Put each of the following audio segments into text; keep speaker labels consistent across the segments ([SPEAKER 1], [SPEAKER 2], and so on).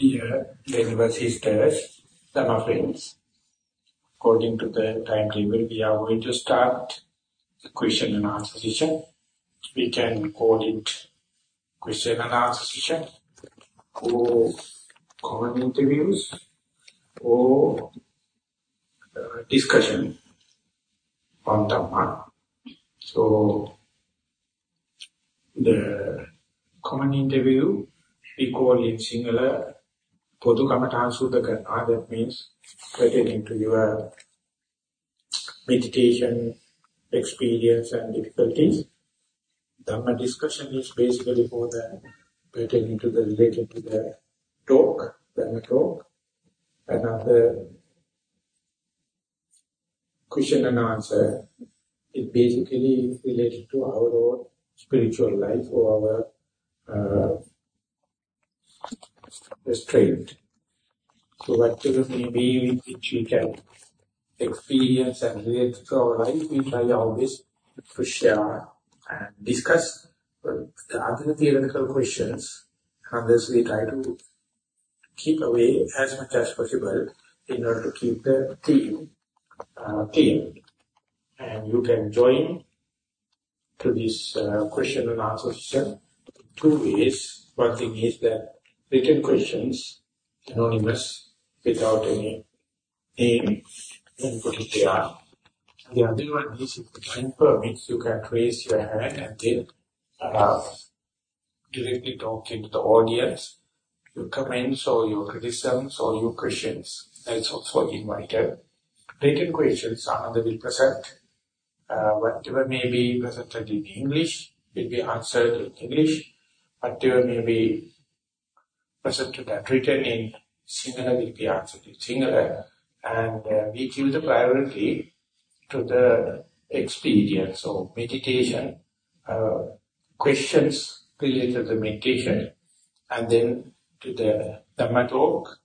[SPEAKER 1] Dear Venerable Sisters, Dhamma friends, according to the timetable, we are going to start the question and answer session. We can call it question and answer session or common interviews or uh, discussion on Dhamma. So, the common interview we call in Sinhala Podu Kamatana Sudha Karna, that means pertaining to your meditation experience and difficulties. Dhamma discussion is basically for the pertaining to the related to the talk, Dhamma talk. Another question and answer is basically related to our own spiritual life or our uh, restraint. So whatever may be with which we can experience and relate to our life, we try always to share and discuss the other theoretical questions. Thus we try to keep away as much as possible in order to keep the theme uh. And you can join to this uh, question and answer session two ways. One thing is that written questions, anonymous, without any name, and put it there. The other one is if the time permits, you can raise your hand and then uh, directly talk into the audience, your comments or your criticisms or your questions. That's also invited. Written questions, Ananda will present. Uh, whatever may be presented in English will be answered in English. Whatever may be presented and written in Sinhala will Sinhala. And uh, we give the priority to the experience or meditation, uh, questions related to the meditation, and then to the Dhamma talk,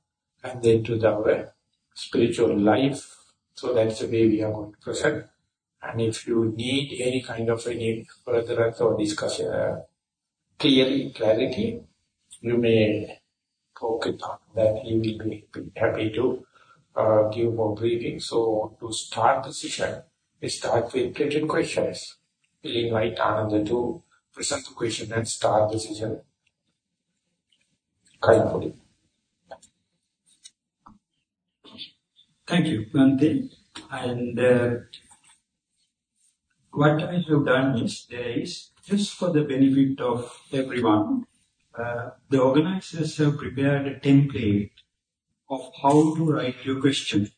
[SPEAKER 1] and then to the, spiritual life. So that's the way we are going to present. And if you need any kind of any further or discussion, uh, clearly, clarity, you may about that he will be, happy to uh, give more briefing. So to start the session, we start with written questions. We'll invite Ananda to present the question and start the session kindly.
[SPEAKER 2] Thank you, Bhante. And uh, what I have done is, there is, just for the benefit of everyone, the organizers have prepared a template of how to write your question.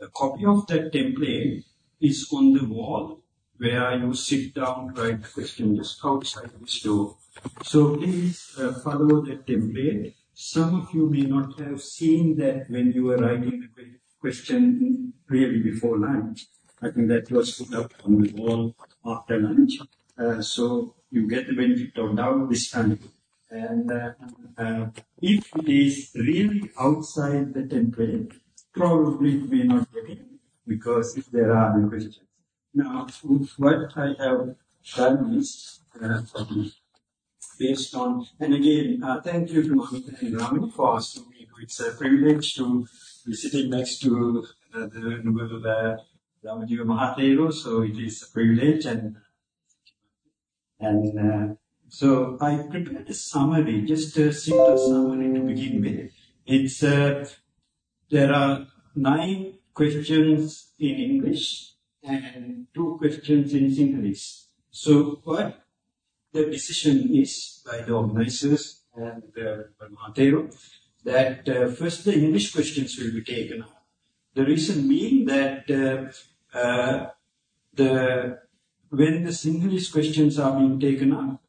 [SPEAKER 2] A copy of that template is on the wall where you sit down to write the question just outside this door. So please uh, follow that template. Some of you may not have seen that when you were writing the question really before lunch. I think that was put up on the wall after lunch. Uh, so you get the benefit of doubt this time. And uh, uh, if it is really outside the template, probably it may not get in because if there are no questions. Now, what I have done is uh, based on, and again, uh, thank you to Mamita and Rami for asking me. It's a privilege to be sitting next to uh, the Noble uh, Dhammajiva Mahathero, so it is a privilege and and uh, so I prepared a summary, just a simple summary to begin with. It's uh, there are nine questions in English and two questions in Sinhalese. So what the decision is by the organizers and uh, Mahathero that uh, first the English questions will be taken up. The reason being that uh, uh, the when the Sinhalese questions are being taken up,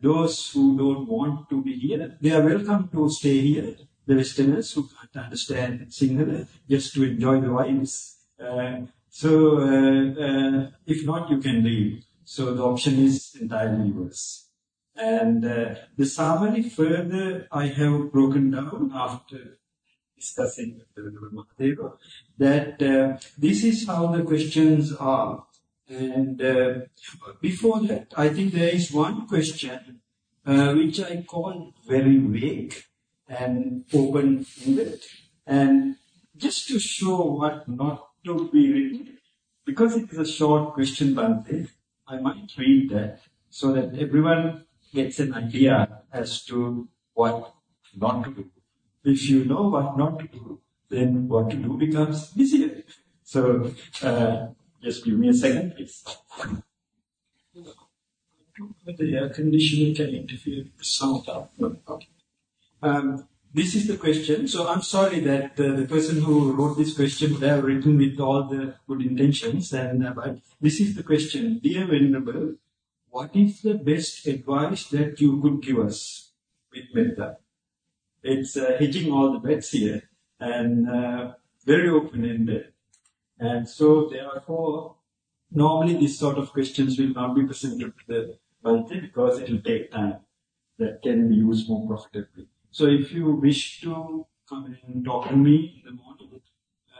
[SPEAKER 2] those who don't want to be here, they are welcome to stay here. The Westerners who can't understand Sinhala, just to enjoy the vibes. Uh, so, uh, uh, if not, you can leave. So the option is entirely yours. And uh, the summary further I have broken down after discussing with the Mahadeva, that uh, this is how the questions are. And uh, before that, I think there is one question uh, which I call very vague, and open-ended. And just to show what not to be written, because it is a short question, Bhante, I might read that so that everyone gets an idea as to what not to do. If you know what not to do, then what to do becomes easier. So, uh, just give me a second, please. The air conditioner can interfere with sound. Okay. Um, this is the question. So I'm sorry that uh, the person who wrote this question would have written with all the good intentions. And uh, but this is the question, dear Venerable, what is the best advice that you could give us with metta? It's uh, hitting all the bets here and uh, very open-ended. And so therefore, normally these sort of questions will not be presented to the Bhante because it will take time that can be used more profitably. So if you wish to come and talk to me in the morning,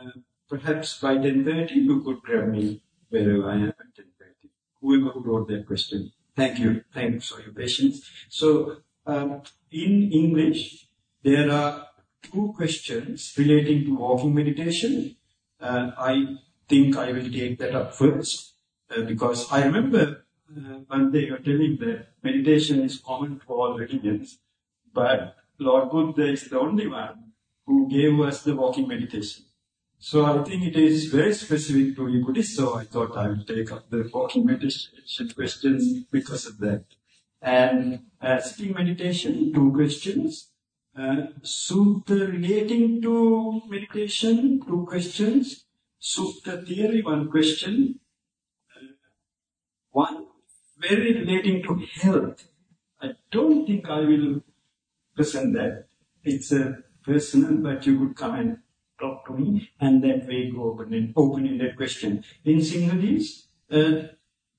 [SPEAKER 2] uh, perhaps by 10.30 you could grab me wherever I am at 10.30. Whoever who wrote that question. Thank you. Thanks for your patience. So um, in English, there are two questions relating to walking meditation. I think I will take that up first uh, because I remember uh, one day you're telling that meditation is common to all religions, but Lord Buddha is the only one who gave us the walking meditation. So I think it is very specific to you Buddhists, so I thought I would take up the walking meditation questions because of that. And uh, sitting meditation, two questions. Uh, sutta relating to meditation, two questions. Sutta theory, one question. Uh, one very relating to health. I don't think I will present that. It's a personal, but you could come and talk to me, and that way go open and open in that question. In Sinhalese, uh,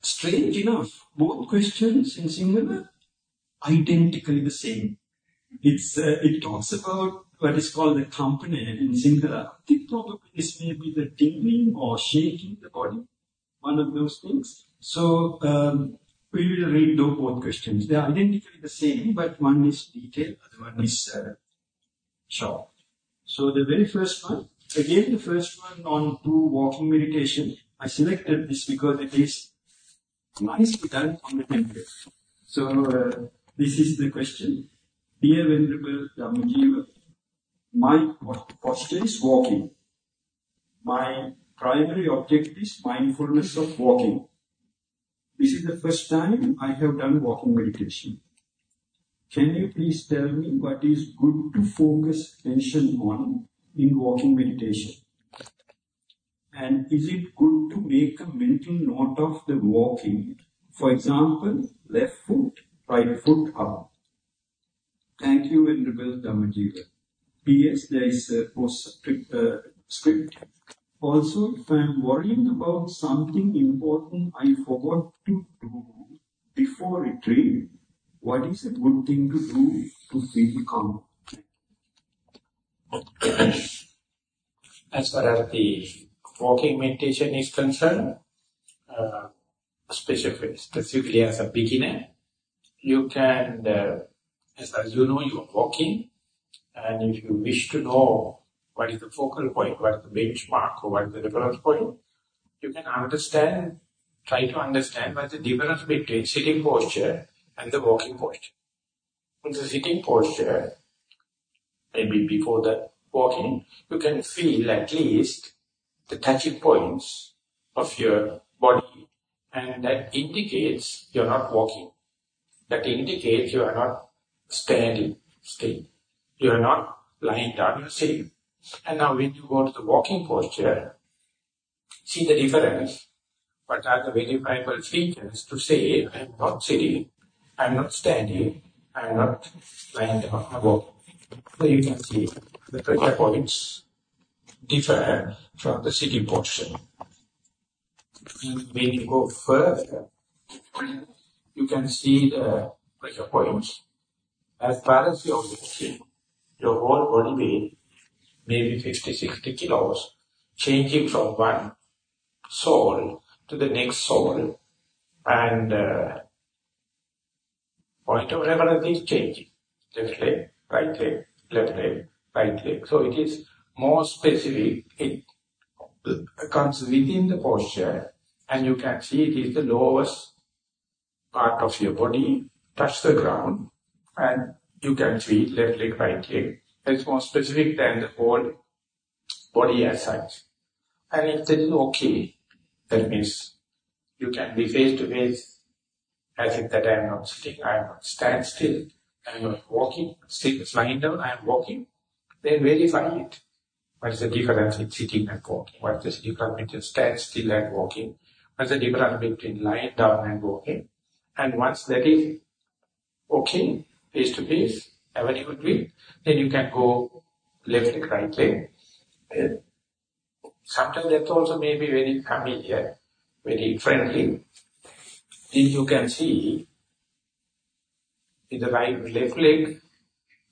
[SPEAKER 2] strange enough, both questions in Sinhala identically the same. It's uh, it talks about what is called the company in Sinhala. I think probably this may be the tingling or shaking the body, one of those things. So um, we will read those both questions. They are identically the same, but one is detailed, other one is uh, short. So the very first one, again the first one on two walking meditation. I selected this because it is nicely done on the template. So uh, this is the question. Dear Venerable Dhammajiva, my posture is walking. My primary object is mindfulness of walking. This is the first time I have done walking meditation. Can you please tell me what is good to focus attention on in walking meditation? And is it good to make a mental note of the walking? For example, left foot, right foot up. Thank you, Venerable Dhammajiva. P.S. There is a postscript. Uh, script. Also, if I am worrying about something important I forgot to do before retreat, what is a good thing to do to feel calm?
[SPEAKER 1] as far as the walking meditation is concerned, uh, specifically, specifically as a beginner, you can, uh, as, as you know, you are walking, and if you wish to know what is the focal point, what is the benchmark, or what is the reference point, you can understand, try to understand what is the difference between sitting posture and the walking posture. In the sitting posture, maybe before the walking, you can feel at least the touching points of your body and that indicates you're not walking. That indicates you are not standing still. You are not lying down, you're sitting. And now when you go to the walking posture, see the difference. What are the verifiable features to say, I'm not sitting, I'm not standing, I'm not lying down, walking. So you can see the pressure points differ from the sitting posture. And when you go further, you can see the pressure points. As far as you're walking, your whole body weight maybe 50, 60 kilos, changing from one soul to the next soul, and uh, point of reference is changing. Left leg, right leg, left leg, right leg. So it is more specific. It comes within the posture and you can see it is the lowest part of your body touch the ground and you can see left leg, right leg. It's more specific than the whole body as such. And if that is okay, that means you can be face to face as if that I am not sitting, I am not stand still, I am not walking, still lying down, I am walking, then verify it. What is the difference in sitting and walking? What is the difference between stand still and walking? What is the difference between lying down and walking? And once that is okay, face to face, good week, then you can go left leg, right leg. Sometimes that also may be very familiar, very friendly. Then you can see in the right left leg,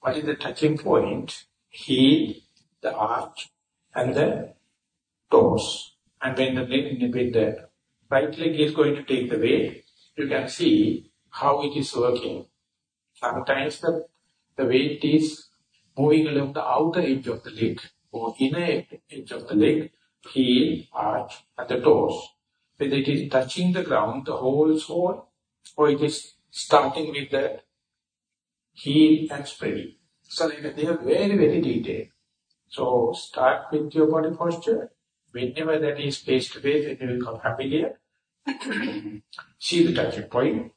[SPEAKER 1] what is the touching point? Heel, the arch, and the toes. And when the leg, with the right leg is going to take the weight, you can see how it is working. Sometimes the, the weight is moving along the outer edge of the leg or inner edge of the leg, heel, arch, and the toes. Whether it is touching the ground, the whole sole, or it is starting with the heel and spreading. So they are very, very detailed. So start with your body posture. Whenever that is face to face, it will become familiar. See the touching point,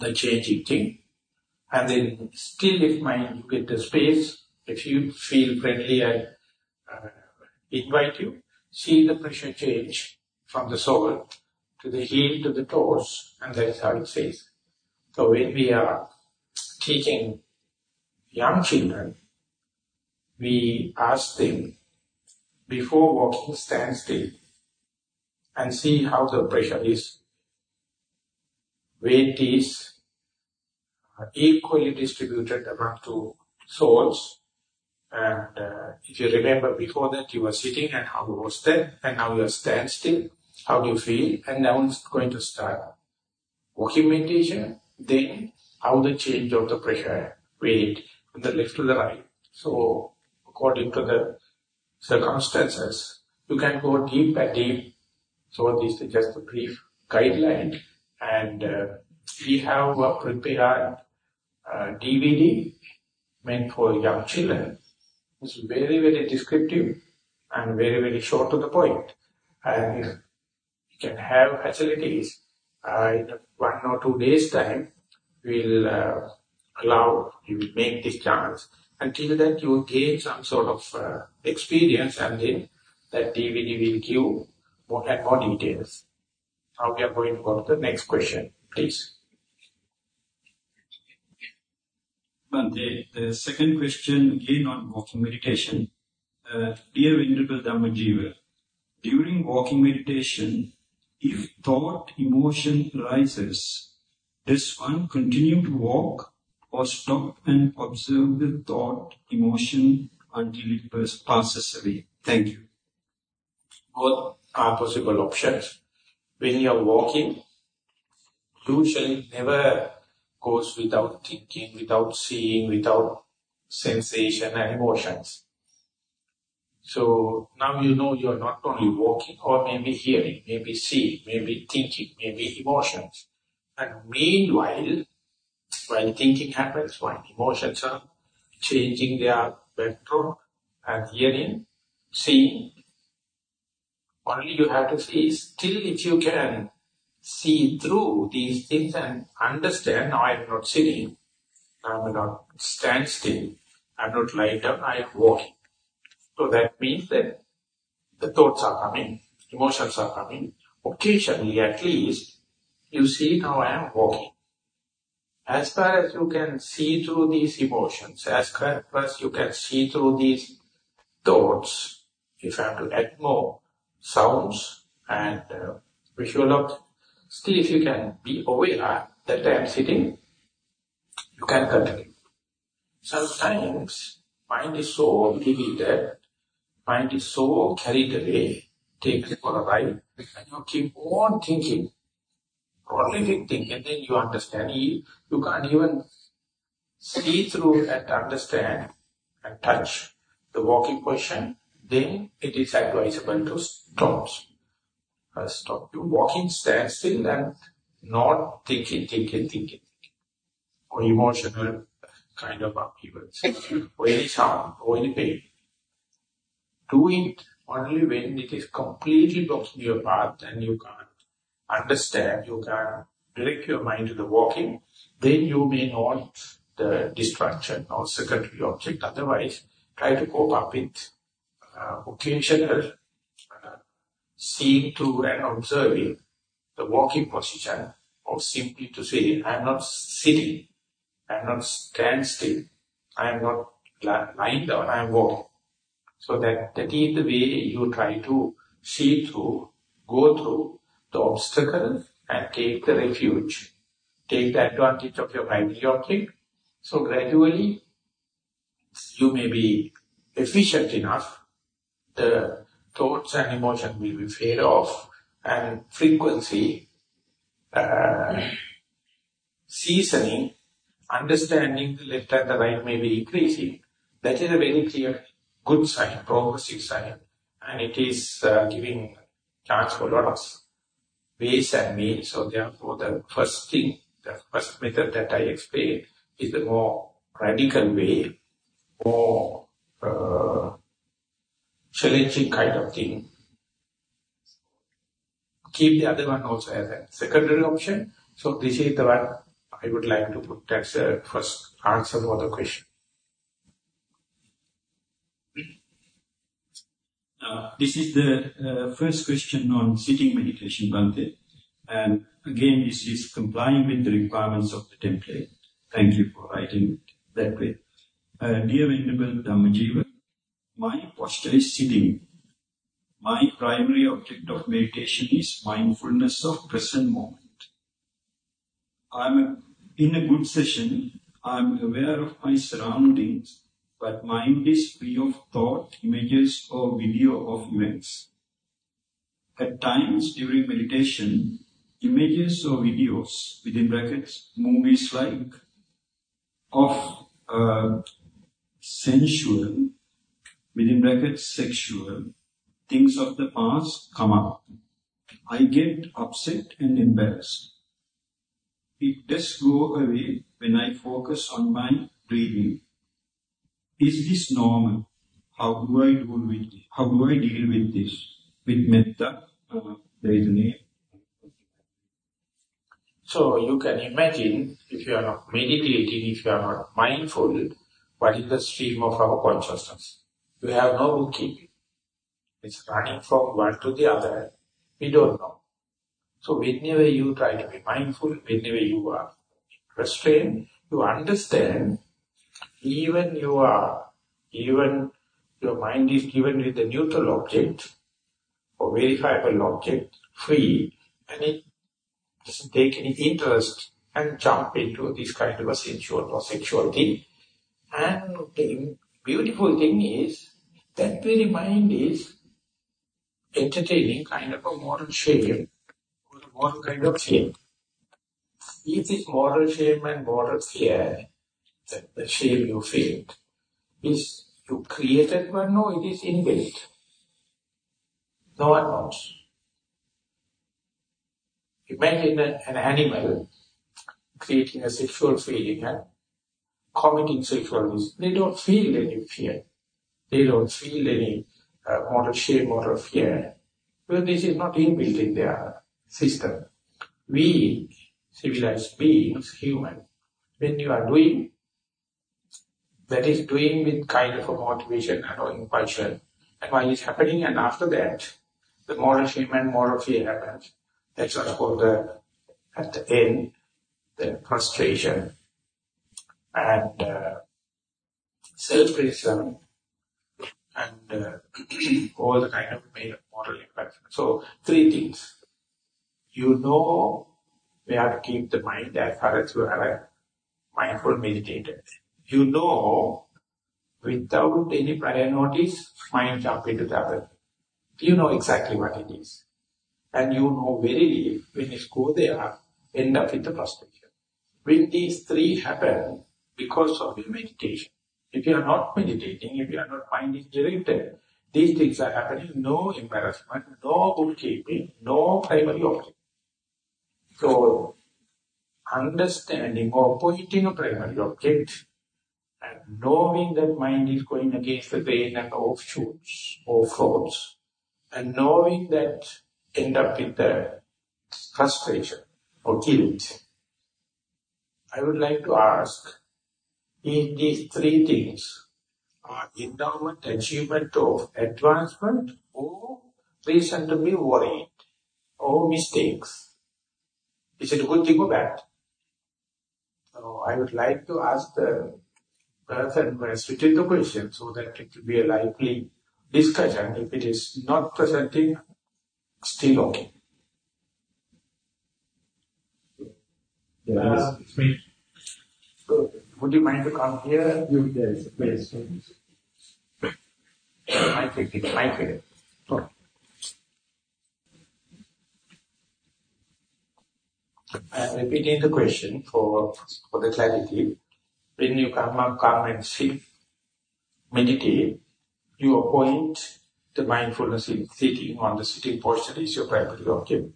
[SPEAKER 1] the changing thing. And then still if mind you get the space, if you feel friendly I uh, invite you, see the pressure change from the sole to the heel to the toes, and that is how it says. So when we are teaching young children, we ask them, before walking, stand still and see how the pressure is. Weight is equally distributed among two souls. And uh, if you remember before that you were sitting and how was that, and now you are stand still, how do you feel? And now it's going to start walking meditation, then how the change of the pressure, weight, from the left to the right. So according to the circumstances, you can go deep and deep. So this is just a brief guideline. And uh, we have prepared DVD meant for young children. It's very, very descriptive and very, very short to the point. And you can have facilities uh, in one or two days time, we'll uh, allow, you will make this chance. Until that you gain some sort of uh, experience and then that DVD will give more and more details. Now we are going to go to the next question, please.
[SPEAKER 2] The second question again on walking meditation. Uh, dear Venerable Dhammajiva, during walking meditation, if thought, emotion rises, does one continue to walk or stop and observe the thought, emotion until it passes away? Thank you.
[SPEAKER 1] Both are possible options. When you are walking, usually never goes without thinking, without seeing, without sensation and emotions. So now you know you're not only walking or maybe hearing, maybe seeing, maybe thinking, maybe emotions. And meanwhile, while thinking happens, while emotions are changing their backdrop and hearing, seeing, only you have to see, still if you can see through these things and understand, now I am not sitting, I am not stand still, I am not lying down, I am walking. So that means that the thoughts are coming, emotions are coming. Occasionally at least, you see now I am walking. As far as you can see through these emotions, as far as you can see through these thoughts, if I have to add more sounds and uh, visual Still, if you can be aware ah, that I am sitting, you can continue. Sometimes mind is so divided, mind is so carried away, taken for a ride, and you keep on thinking, only thinking, then you understand, you, you can't even see through and understand and touch the walking position, then it is advisable to stop. Stop you walking, stand still and not thinking, thinking, thinking, or emotional kind of upheavals, or any sound, or any pain. Do it only when it is completely blocking your path and you can't understand, you can't direct your mind to the walking, then you may not the distraction or secondary object. Otherwise, try to cope up with uh, occasional seeing to and observing the walking position or simply to say, I am not sitting, I am not stand still, I am not lying down, I am walking. So that, that is the way you try to see through, go through the obstacle and take the refuge. Take the advantage of your primary object. So gradually, you may be efficient enough, the thoughts and emotion will be fade off, and frequency, uh, seasoning, understanding the left and the right may be increasing. That is a very clear good sign, progressive sign, and it is uh, giving chance for a lot of ways and means. So therefore, the first thing, the first method that I explained is the more radical way, more uh, challenging kind of thing. Keep the other one also as a secondary option. So this is the one I would like to put as a first answer for the question.
[SPEAKER 2] Uh, this is the uh, first question on sitting meditation, Bhante. And again, this is complying with the requirements of the template. Thank you for writing it that way. Uh, dear Venerable Dhammajiva, my posture is sitting. My primary object of meditation is mindfulness of present moment. I'm in a good session. I'm aware of my surroundings but mind is free of thought, images or video of events. At times during meditation, images or videos, within brackets, movies like of uh, sensual, within brackets, sexual, things of the past come up. I get upset and embarrassed. It does go away when I focus on my breathing is this normal? How do I deal with this? How do I deal with this? With metta, uh, there is a name.
[SPEAKER 1] So you can imagine, if you are not meditating, if you are not mindful, what is the stream of our consciousness? You have no bookkeeping. It's running from one to the other. We don't know. So whenever you try to be mindful, whenever you are restrained, you understand even you are, even your mind is given with a neutral object or verifiable object, free, and it doesn't take any interest and jump into this kind of a sensual or sexual thing. And the beautiful thing is, that very mind is entertaining kind of a moral shame or a moral kind of shame. If this moral shame and moral fear the, the shame you feel is you created one No, it is inbuilt. No one knows. Imagine an animal creating a sexual feeling and committing sexual They don't feel any fear. They don't feel any uh, moral shame, moral fear. Well, this is not inbuilt in their system. We, civilized beings, human, when you are doing that is doing with kind of a motivation and or impulsion. And why it's happening, and after that, the moral shame and moral fear happens. That's what's called the, at the end, the frustration and uh, self-criticism and uh, all the kind of moral impact. So, three things. You know where to keep the mind as far as you are a mindful meditator you know, without any prior notice, mind jump into the other. You know exactly what it is. And you know verily, when you go there, end up with the frustration. When these three happen, because of your meditation. If you are not meditating, if you are not mind directed, these things are happening, no embarrassment, no bookkeeping, no primary object. So, understanding or pointing a primary object and knowing that mind is going against the grain and offshoots or frauds and knowing that end up with the frustration or guilt. I would like to ask, in these three things are endowment, achievement of advancement or reason to be worried or mistakes? Is it a good thing or bad? So I would like to ask the person who has written the question so that it will be a lively discussion. If it is not presenting, still okay.
[SPEAKER 3] Yeah, it's me.
[SPEAKER 1] So, would you mind to come here?
[SPEAKER 3] You, yes, please.
[SPEAKER 1] I take it, I take it. Oh. I'm repeating the question for, for the clarity. When you come up, come and sit, meditate, you appoint the mindfulness in sitting on the sitting posture is your primary object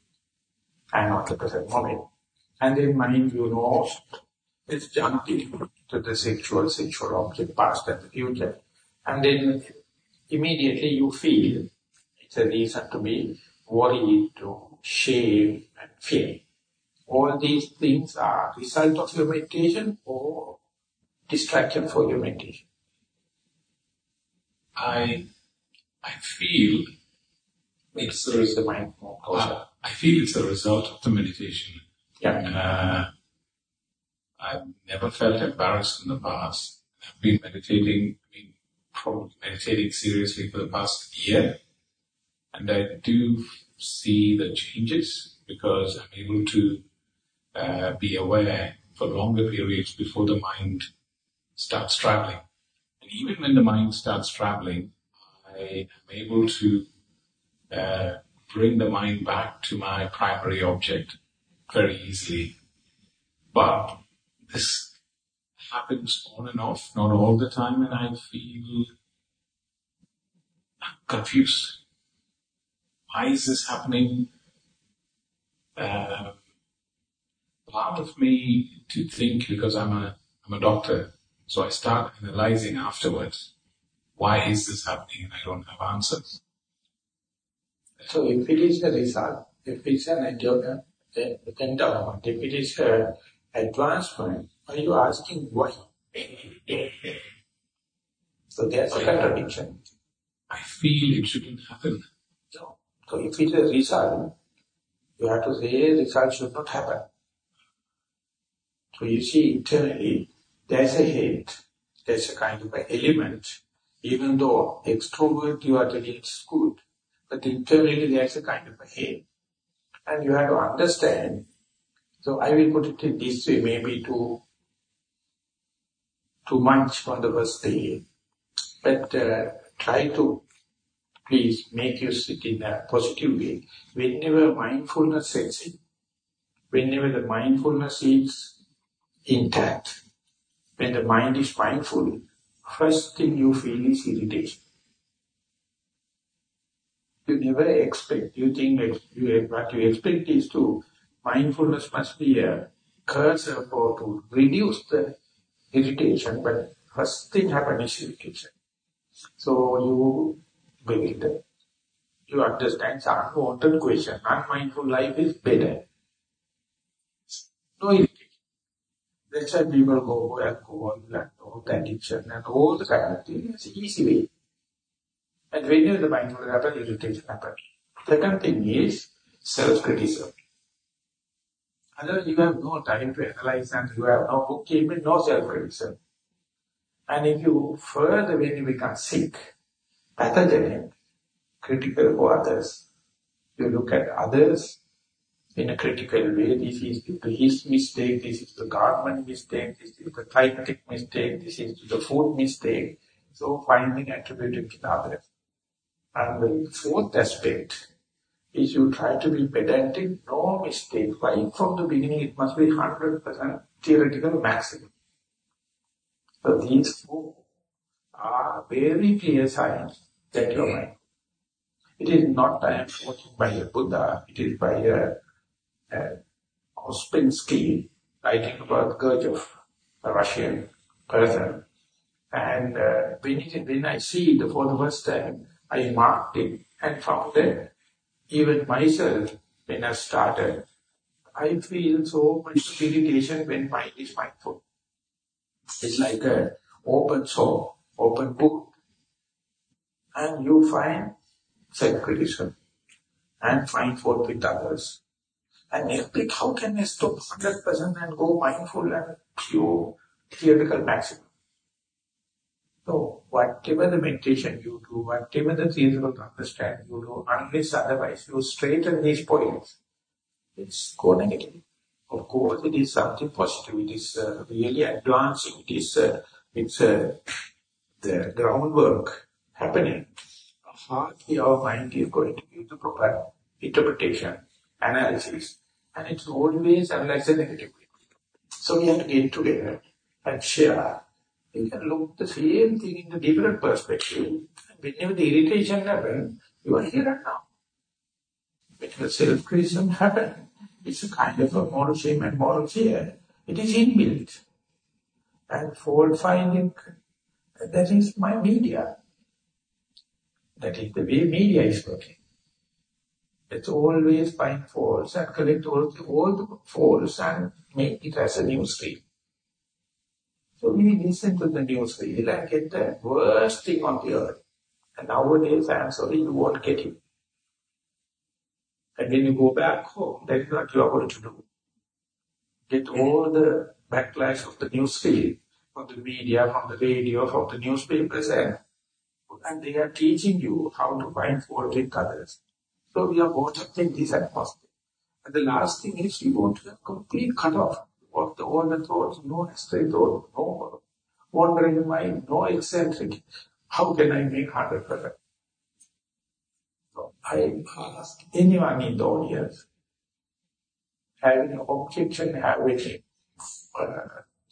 [SPEAKER 1] and not the present moment. And then mind, you know, is jumping to the sexual, sexual object, past and the future. And then immediately you feel it's a reason to be worried, to shame and fear. All these things are result of your meditation or distraction for your meditation.
[SPEAKER 3] I, I feel
[SPEAKER 1] it's raise the mind more closer.
[SPEAKER 3] I, I feel it's a result of the meditation.
[SPEAKER 1] Yeah.
[SPEAKER 3] Uh, I've never felt embarrassed in the past. I've been meditating, I mean, probably meditating seriously for the past year. And I do see the changes because I'm able to uh, be aware for longer periods before the mind starts traveling. And even when the mind starts traveling, I am able to uh, bring the mind back to my primary object very easily. But this happens on and off, not all the time, and I feel confused. Why is this happening? Uh, part of me to think because I'm a I'm a doctor, so I start analyzing afterwards. Why is this happening? And I don't have answers.
[SPEAKER 1] So if it is a result, if it's an endowment, endowment if it is an advancement, are you asking why? So there's a contradiction.
[SPEAKER 3] I feel it shouldn't happen.
[SPEAKER 1] No. So if it's a result, you have to say result should not happen. So you see internally, there's a hate, there's a kind of an element, even though extrovert you are telling it's good, but internally there's a kind of a hate. And you have to understand, so I will put it in this way, maybe too, too much on the first day, but uh, try to please make you sit in a positive way. Whenever mindfulness sets in, whenever the mindfulness is intact, when the mind is mindful, first thing you feel is irritation. You never expect, you think you, what you expect is to, mindfulness must be a cursor for to reduce the irritation, but first thing happens is irritation. So you will, you understand it's unwanted question, unmindful life is better. No irritation. That's why people go alcohol, all the addiction and all the kind of things. It's easy way. And whenever the mindfulness happens, irritation happens. Second thing is self-criticism. Otherwise, you have no time to analyze and you have no bookkeeping, no self-criticism. And if you further, when you become sick, pathogenic, critical for others, you look at others in a critical way. This is his mistake, this is the government mistake, this is the climatic mistake, this is the food mistake. So finding attributed to others. And the fourth aspect is you try to be pedantic, no mistake. From the beginning it must be 100% theoretical maximum. So these four are very clear signs that your mind. It is not I am quoting by a Buddha, it is by a, a Ouspensky writing about Gurdjieff, a Russian person. And uh, when, it, when I see it for the first time, I marked it and found that even myself, when I started, I feel so much irritation when mind is mindful. It's like a open soul, open book. And you find self-criticism and find fault with others. And next how can I stop 100% and go mindful and pure theoretical maximum? So, whatever the meditation you do, whatever the theoretical understand you do, unless otherwise you straighten these points, it's go negative. Of course, it is something positive. It is uh, really advancing. It is uh, it's uh, the groundwork happening. Hardly our mind is going to give the proper interpretation, analysis, and it's always analyzed negatively. So we have to get together and share. You can look the same thing in a different perspective. Whenever the irritation happens, you are here and now. Whenever self-criticism happens, it's a kind of a moral shame and moral fear. It is inbuilt. And fault finding, that is my media. That is the way media is working. It's always find faults and collect all the, all the faults and make it as a news feed. So we listen to the news feed and get the worst thing on the earth. And nowadays, I'm sorry, you won't get it. And when you go back home, that is what you are going to do. Get all the backlash of the news feed, from the media, from the radio, from the newspapers, and, and they are teaching you how to find fault with others. So we are both in this atmosphere. And the last thing is you want to have complete cut off of the, the thoughts, no stray thought, no wandering mind, no eccentric. How can I make 100%? So I ask anyone in the audience having an objection, having uh,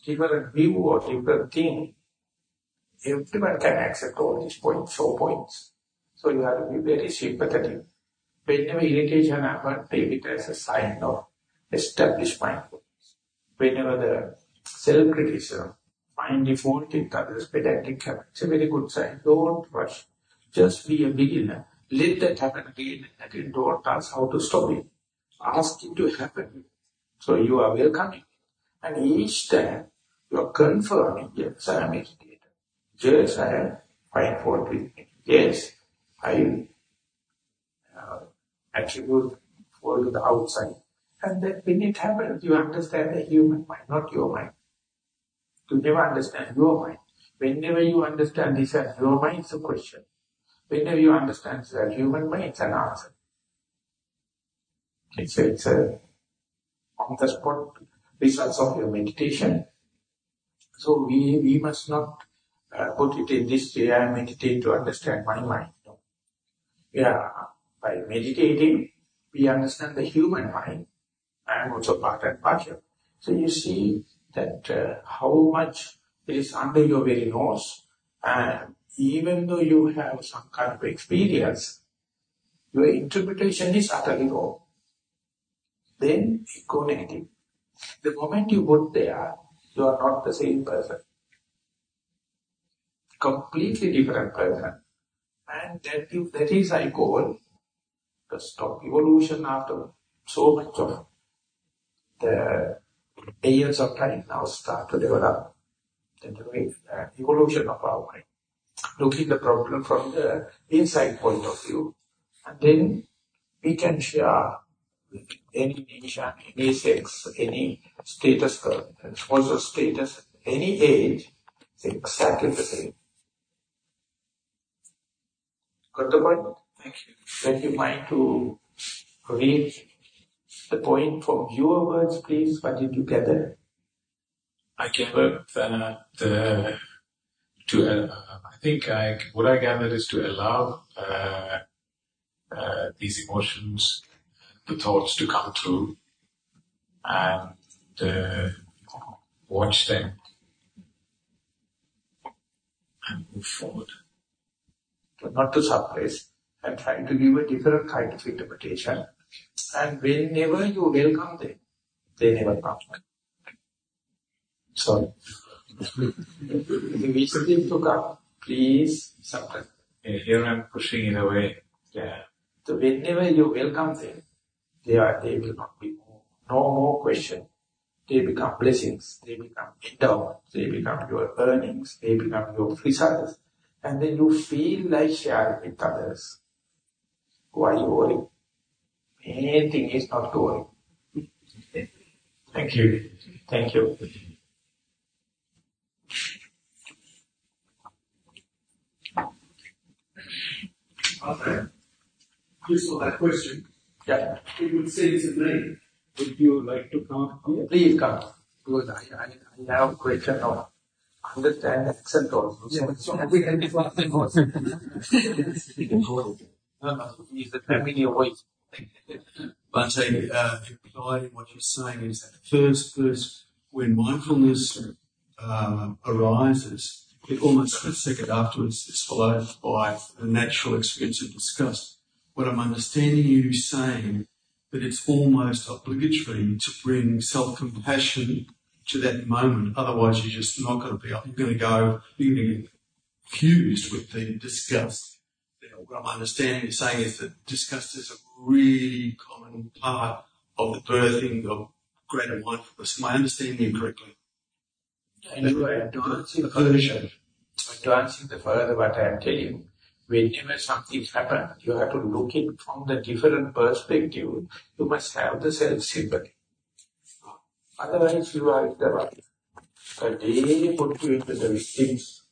[SPEAKER 1] different view or different thing, everyone can accept all these points, four points. So you have to be very sympathetic. Whenever irritation happens, take it as a sign of established mindfulness. Whenever the self-criticism, find fault in others, pedantic it's a very good sign. Don't rush. Just be a beginner let that happen again and again. Don't ask how to stop it. Ask it to happen. So you are welcoming. And each time you are confirming, yes, I am meditator. Yes, I am fine fault with me. Yes, I uh, attribute for the outside. And then when it happens, you understand the human mind, not your mind. You never understand your mind. Whenever you understand this as your mind, it's a question. Whenever you understand that human mind, it's an answer. It's a, it's a on the spot results of your meditation. So we, we must not uh, put it in this way, I meditate to understand my mind. No. Yeah, by meditating, we understand the human mind. I am also part and parcel. So you see that uh, how much it is under your very nose and even though you have some kind of experience, your interpretation is utterly wrong. Then you go negative. The moment you go there, you are not the same person. Completely different person. And that, that is I call the stop evolution after so much of the years of time now start to develop the uh, evolution of our mind looking the problem from the inside point of view. And then we can share any nation, any sex, any status, social status, any age, it's exactly the same. Got the point? Thank you. When you mind to read the point from your words, please, what did you gather?
[SPEAKER 3] I gathered that the to uh, I think I what I gathered is to allow uh, uh, these emotions, the thoughts to come through, and uh, watch them, and move forward.
[SPEAKER 1] So not to suppress and trying to give a different kind of interpretation. And whenever you welcome them, they never come. Sorry. if you wish them to come, please suppress.
[SPEAKER 3] Yeah, here I'm pushing in a way.
[SPEAKER 1] Yeah. So whenever you welcome them, they are they will not be more, no more question. They become blessings, they become endowments, they become your earnings, they become your results. And then you feel like sharing with others. Why you worry? Main thing is not to worry. Thank you. Thank you.
[SPEAKER 4] Okay. Just for that question,
[SPEAKER 1] Yeah.
[SPEAKER 4] it would seem to me
[SPEAKER 2] Would you like to come up here?
[SPEAKER 1] Please come. Because I, I, I have a question of understand accent also. So, we can discuss it also. No, no, he's the familiar voice.
[SPEAKER 4] But uh, implied in what you're saying is that first, first, when mindfulness uh, arises, it almost a second afterwards is followed by the natural experience of disgust. What I'm understanding you saying that it's almost obligatory to bring self-compassion to that moment. Otherwise, you're just not going to be. You're going to go. You're going to get confused with the disgust. You know, what I'm understanding you're saying is that disgust is a really common part of the birthing of greater mindfulness. Am I understanding you correctly?
[SPEAKER 1] And you are advancing further. Advancing the further what I am telling you. Whenever something happens, you have to look it from the different perspective. You must have the self-sympathy. Otherwise, you are the right. A day put you into the victim's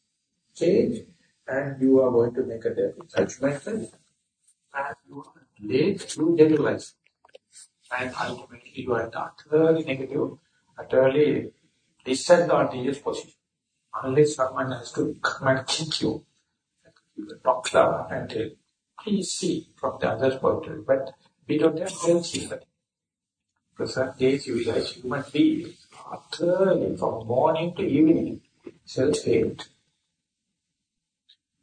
[SPEAKER 1] stage, and you are going to make a judgment, and you are late to generalize. And ultimately, you are in utterly negative, utterly disadvantageous position. Unless someone has to come and kick you, you can talk loud and tell, please see from the other's point of view. But we don't have self-sympathy. Present day civilized human beings utterly from morning to evening self-hate.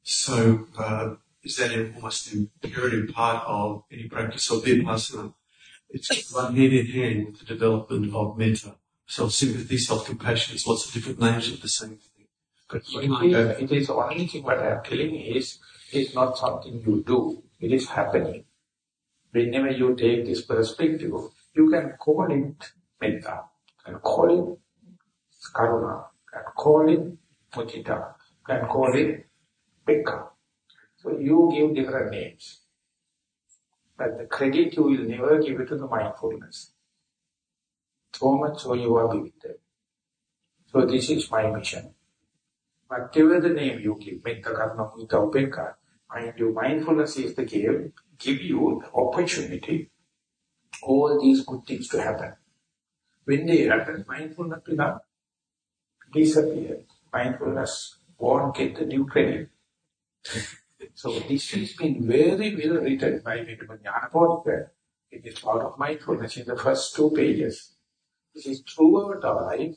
[SPEAKER 4] So, uh, is that an almost an imperative part of any practice of vipassana? It's run hand in hand with the development of metta, self-sympathy, self-compassion. It's lots of different names of the same thing. But you
[SPEAKER 1] It
[SPEAKER 4] can't
[SPEAKER 1] is,
[SPEAKER 4] go
[SPEAKER 1] it is only thing what I am telling is, it is not something you do, it is happening. Whenever you take this perspective, you can call it metta, can call it karuna, can call it mudita, can call it pekka. So you give different names. But the credit you will never give it to the mindfulness. So much so you are giving them. So this is my mission. Whatever the name you give, metta, karuna, mudita, upekka, mind you, mindfulness is the give, give you the opportunity, all these good things to happen. When they happen, mindfulness will not disappear. Mindfulness won't get the due credit. So this has been very well written by Vedanta Nyanaponika. It is part of mindfulness in the first two pages. This is throughout our life.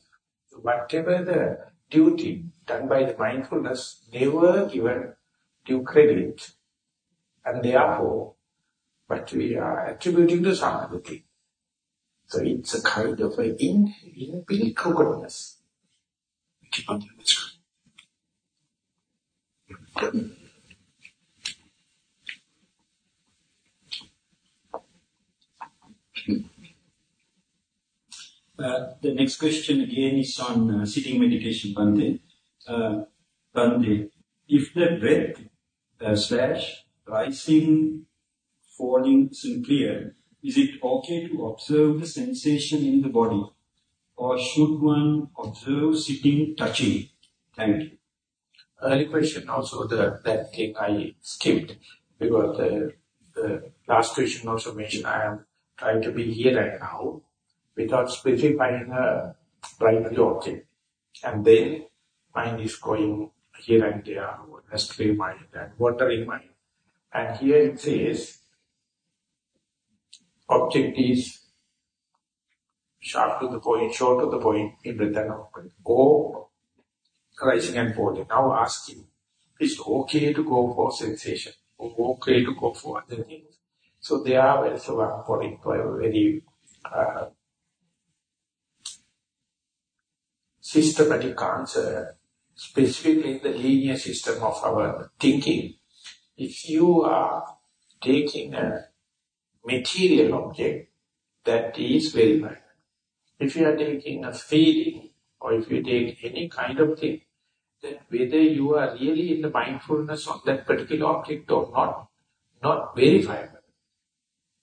[SPEAKER 1] Whatever the duty done by the mindfulness, never given due credit. And therefore, but we are attributing to some. So it's a kind of an in, inbuilt crookedness.
[SPEAKER 2] Uh, the next question again is on uh, sitting meditation, Bhante. Uh, Bhante, if the breath uh, slash rising, falling isn't clear, is it okay to observe the sensation in the body? Or should one observe sitting, touching? Thank you.
[SPEAKER 1] Early question also, the, that thing I skipped because the, the last question also mentioned I am trying to be here and now without specifying a primary object. And then mind is going here and there, astray mind and wandering mind. And here it says, object is sharp to the point, short to the point, in breath and open. Or rising and falling. Now asking, It's okay to go for sensation, okay to go for other things. So they are also one point, a very uh, systematic answer, specifically in the linear system of our thinking. If you are taking a material object, that is bad. If you are taking a feeling, or if you take any kind of thing, then whether you are really in the mindfulness of that particular object or not, not verifiable.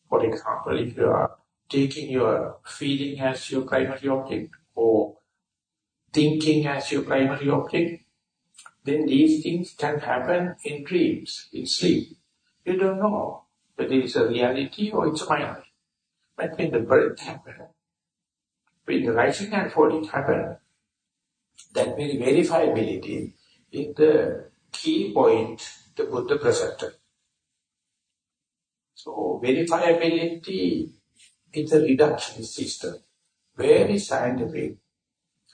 [SPEAKER 1] For example, if you are taking your feeling as your primary object or thinking as your primary object, then these things can happen in dreams, in sleep. You don't know whether it's a reality or it's a mind. But when the birth happens, when the rising and falling happen, that very verifiability is the key point the Buddha presented. So verifiability is a reduction system, very scientific.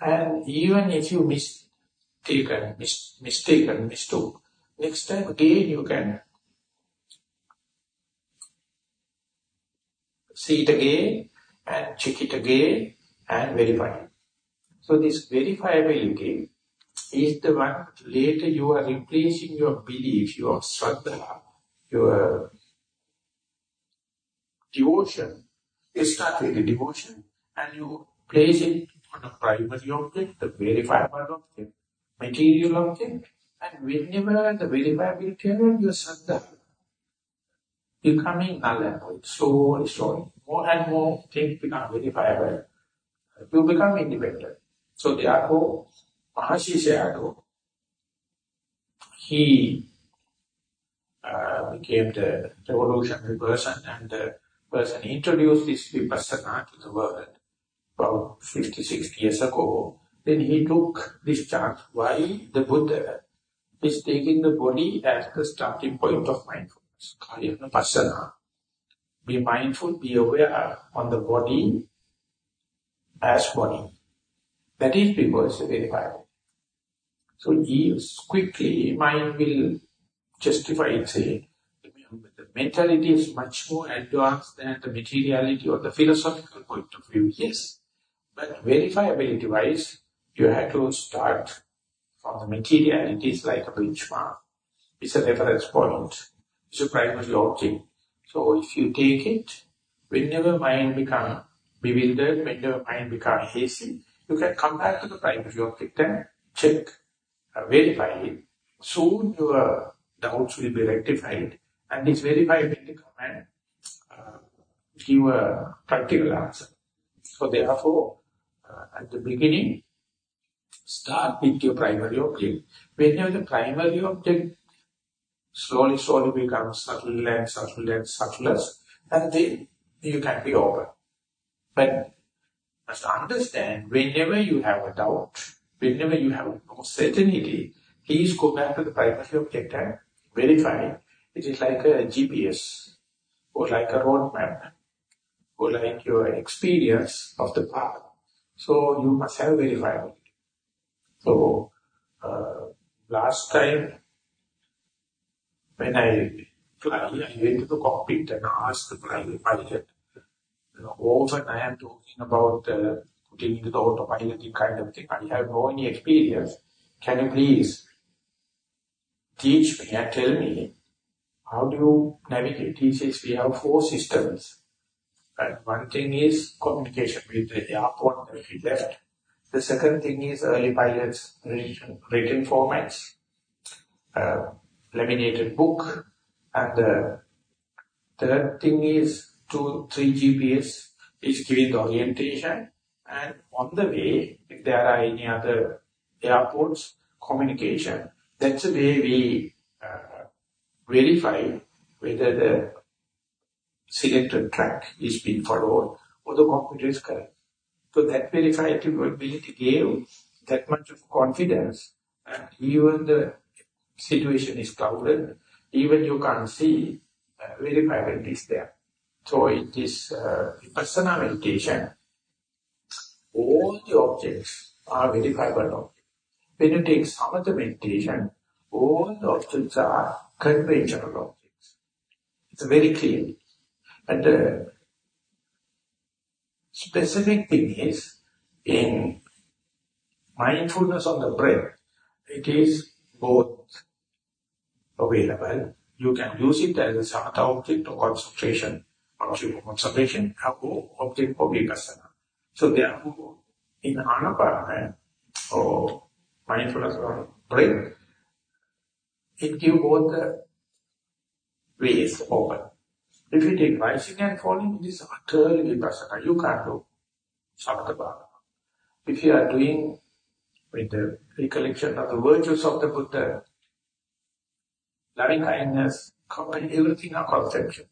[SPEAKER 1] And even if you mistaken, mis mistaken, mistook, next time again you can see it again and check it again and verify. So this verifiability is the one later you are replacing your belief, your shraddha, your devotion. You start with the devotion and you place it primary object, the verifiable object, material object, and whenever the verifiability of your shraddha becoming null and void, slowly, slowly, more and more things become verifiable, you become independent. So therefore, Mahasi Sayadaw, he uh, became the revolutionary person and the person introduced this Vipassana to the world about 50, 60 years ago. Then he took this chance why the Buddha is taking the body as the starting point of mindfulness. Kaya Be mindful, be aware on the body as body. That is because it's verifiable. So quickly mind will justify it, say, the mentality is much more advanced than the materiality or the philosophical point of view, yes. But verifiability wise, you have to start from the material. It is like a benchmark. It's a reference point. It's a primary object. So if you take it, whenever mind becomes bewildered, whenever mind becomes hazy, you can come back to the primary object and check, uh, verify it. Soon your doubts will be rectified and this verified will come and uh, give a practical answer. So therefore, uh, at the beginning, start with your primary object. Whenever the primary object slowly, slowly becomes subtle and subtle and subtler, and then you can be over. But must understand, whenever you have a doubt, whenever you have no certainty, please go back to the primary object and verify. It is like a GPS, or like a road map, or like your experience of the path. So you must have verifiability. So, uh, last time, when I fly, I went to the cockpit and asked the pilot, often I am talking about uh, putting into the autopilot kind of thing. I have no any experience. Can you please teach me and tell me how do you navigate? He says we have four systems. And one thing is communication with the airport that we left. The second thing is early pilots written, written formats, uh, laminated book, and the third thing is two, three GPS is giving the orientation and on the way, if there are any other airports, communication, that's the way we uh, verify whether the selected track is being followed or the computer is correct. So that verifiability gave that much of confidence and even the situation is clouded, even you can't see, uh, verifiability is there. So it is uh, Vipassana meditation. All the objects are verifiable objects. When you take Samatha meditation, all the objects are conventional objects. It's very clear. And the specific thing is, in mindfulness on the breath, it is both available. You can use it as a samatha object or concentration, object concentration, or object of vipassana. So therefore, in anapana, or mindfulness on breath, it gives both the ways open. If you take rising and falling, it is utterly vipassana. You can't do samatha If you are doing with the recollection of the virtues of the Buddha, loving kindness, everything are conception,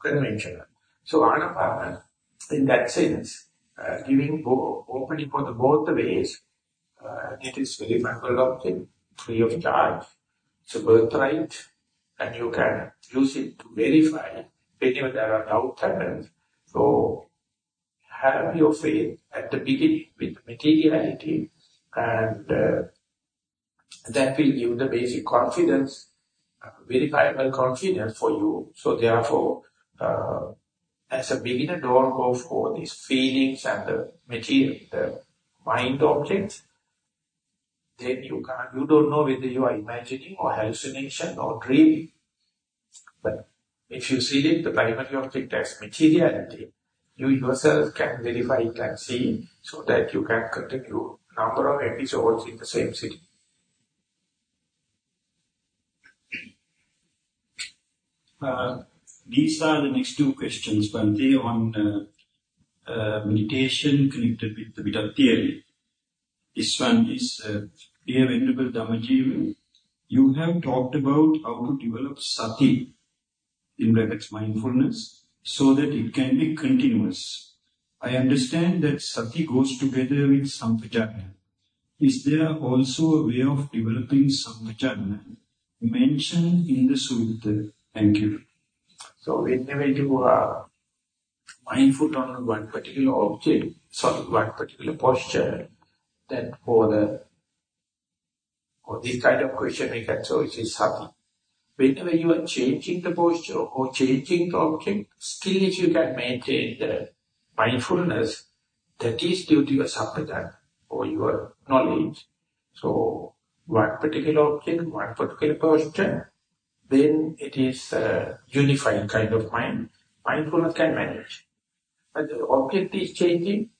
[SPEAKER 1] conventional. So Anapana, in that sense, uh, giving opening for the both the ways, uh, it is very fundamental object, free of charge. It's a birthright, and you can use it to verify whenever there are doubts happens. So have your faith at the beginning with materiality and uh, that will give the basic confidence, uh, verifiable confidence for you. So therefore, uh, as a beginner, don't go for these feelings and the material, the mind objects. Then you can't, you don't know whether you are imagining or hallucination or dreaming. But if you see it, the primary object as materiality, you yourself can verify it and see so that you can continue number of episodes in the same city.
[SPEAKER 2] Uh, these are the next two questions, Bhante, on uh, uh, meditation connected with the Vidat theory. This one is, Dear Venerable Dhammajiva, you have talked about how to develop sati, in brackets mindfulness, so that it can be continuous. I understand that sati goes together with sampajanya. Is there also a way of developing sampajanya mentioned in the sutta? Thank you.
[SPEAKER 1] So whenever you are mindful on one particular object, sorry, one particular posture, then for the for this kind of question we can so it is sati. Whenever you are changing the posture or changing the object, still if you can maintain the mindfulness, that is due to your sampajanya or your knowledge. So, one particular object, one particular posture, then it is a unified kind of mind. Mindfulness can manage. But the object is changing,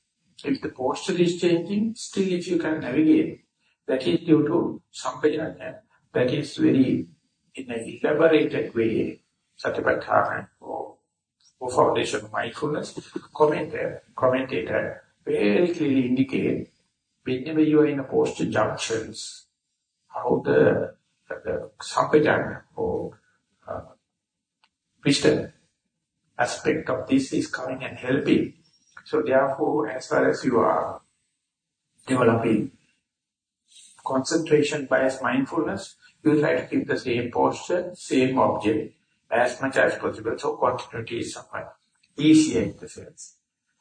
[SPEAKER 1] if the posture is changing, still if you can navigate, that is due to sampajanya. That is very, in an elaborated way, satipatthana or for foundation of mindfulness, commentator, commentator very clearly indicate whenever you are in a posture junctions, how the, the sampajanya or uh, wisdom aspect of this is coming and helping. So therefore, as far as you are developing concentration bias mindfulness, you try to keep the same posture, same object, as much as possible. So continuity is somewhat easier in the sense.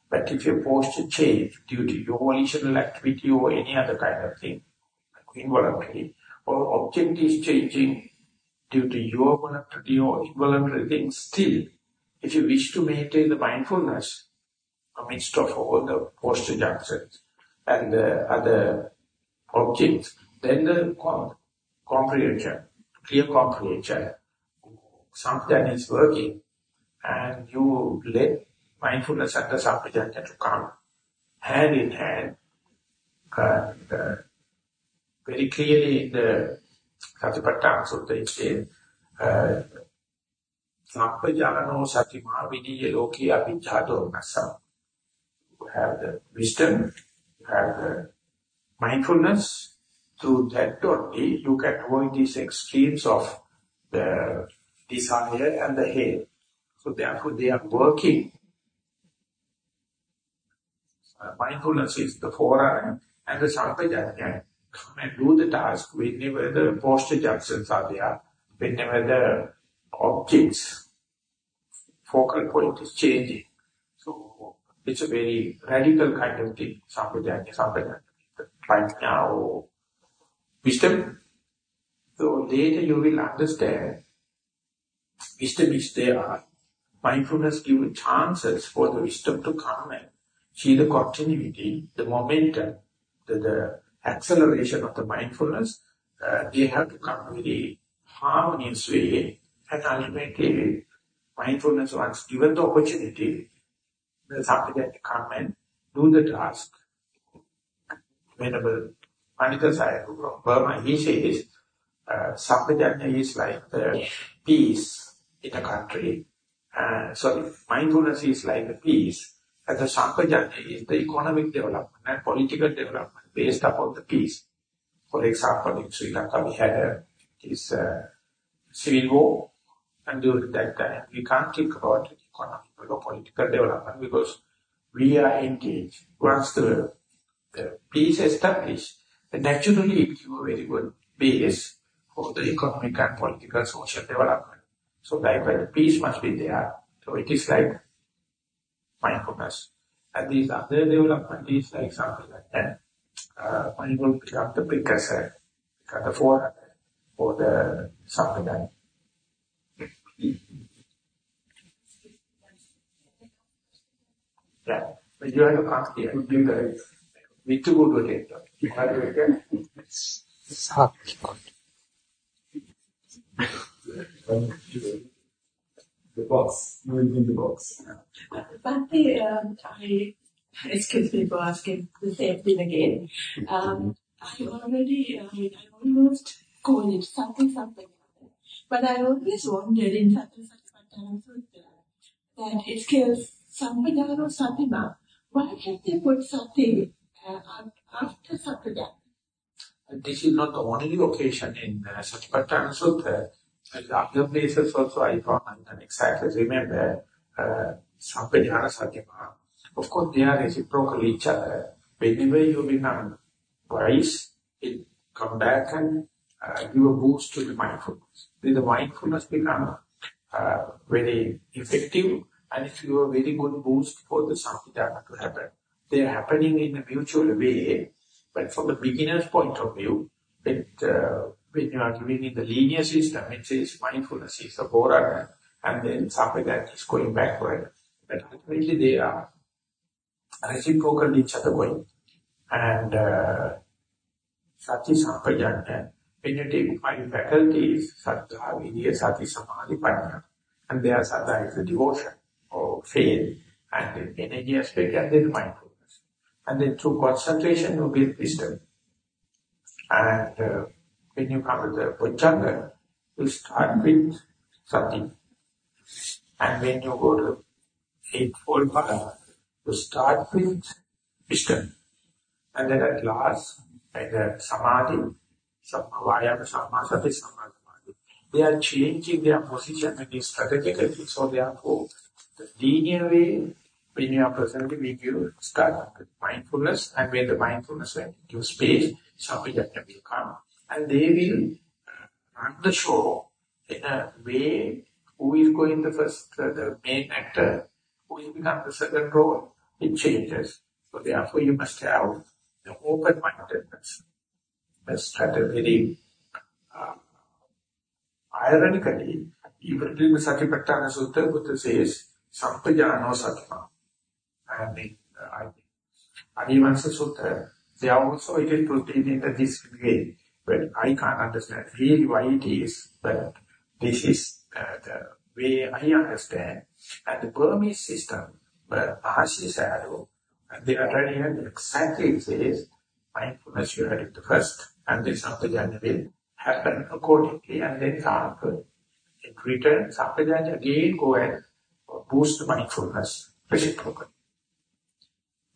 [SPEAKER 1] But if your posture change due to your volitional activity or any other kind of thing, involuntary, or object is changing due to your voluntary or involuntary thing, still, if you wish to maintain the mindfulness amidst of all the posture junctions and the other objects, then the comprehension, clear comprehension something is working and you let mindfulness and the sampajanya to come hand in hand. And uh, very clearly in the Satipatthana Sutta it says uh, Sampajano satima viniya loki abhijjato have the wisdom you have the mindfulness through that only you can avoid these extremes of the desire and the hate. So therefore they are working. Uh, mindfulness is the forerunner and the sampajanya come and do the task whenever the posture junctions are there, whenever the objects, focal point is changing. It's a very radical kind of thing, sampajanya, sampajanya. Right now, wisdom So later you will understand wisdom is there. Mindfulness gives chances for the wisdom to come and see the continuity, the momentum, the, the acceleration of the mindfulness. Uh, they have to come very harmonious way and ultimately mindfulness once given the opportunity, the that come and do the task. Venerable Pandita Sayadaw from Burma, he says, uh, Sampajanya is like the peace in a country. Uh, sorry, mindfulness is like the peace. And the Sampajanya is the economic development and political development based upon the peace. For example, in Sri Lanka we had this uh, civil war and during that time we can't think about economic or political development because we are engaged. Once the, the peace established, naturally it will gives a very good base for the economic and political social development. So likewise, the peace must be there. So it is like mindfulness. And these other development is like something like that. Uh, mindful become the precursor, become the forerunner for the something like Yeah, but you have to come here. You guys, we to go to it.
[SPEAKER 5] the box, moving in the box.
[SPEAKER 6] But the, um, I, excuse me for asking the same thing again. Um, I already, I mean, I almost call it something, something. But I always wondered in Satya Satipatthana Sutta that it kills Sampajana or Satima. Why have they put Sati uh, after Sampajana?
[SPEAKER 1] This is not the only occasion in uh, Satipatthana Sutta. In other places also I found, can exactly remember, uh, Sampajana Satima. Of course, they are reciprocal each other. Whenever you become wise, it come back and uh, give a boost to the mindfulness. The mindfulness become uh, very effective and if you a very good boost for the sampajana to happen. They are happening in a mutual way, but from the beginner's point of view, it, uh, when you are giving in the linear system, it says mindfulness is the forerunner, and then sampajana is going backward. But ultimately they are reciprocal each other going. And uh, Sati Sampajanya, when you take five faculties, Sattva, Viriya, Sati, Samadhi, Panya, and there Sattva is the devotion or faith, and the energy aspect, and then mindfulness. And then through concentration, you get wisdom. And uh, when you come to the Bojjhanga, you start with Sati. And when you go to Eightfold Path, you start with wisdom. And then at last, by the Samadhi, Samavayama, Samasati, Samadhi, they are changing their position and strategically. So they are therefore, the linear way, when you are presenting, we give start with mindfulness, and when the mindfulness when give space, Sampajanya will come. And they will run the show in a way who is going the first, uh, the main actor, who will become the second role, it changes. So therefore you must have the open-mindedness. Must have a very, uh, ironically, even in the Satipatthana Sutta, Buddha says, Sampajano. And in, uh, I think, they also it is proceeded in this way. But I can't understand really why it is, but this is uh, the way I understand. And the Burmese system, but Mahasi Sayadaw, they are tradition exactly says, mindfulness you had it the first, and then Sampajanya will happen accordingly, and then after in return, Sampajanya again go and boost mindfulness reciprocally.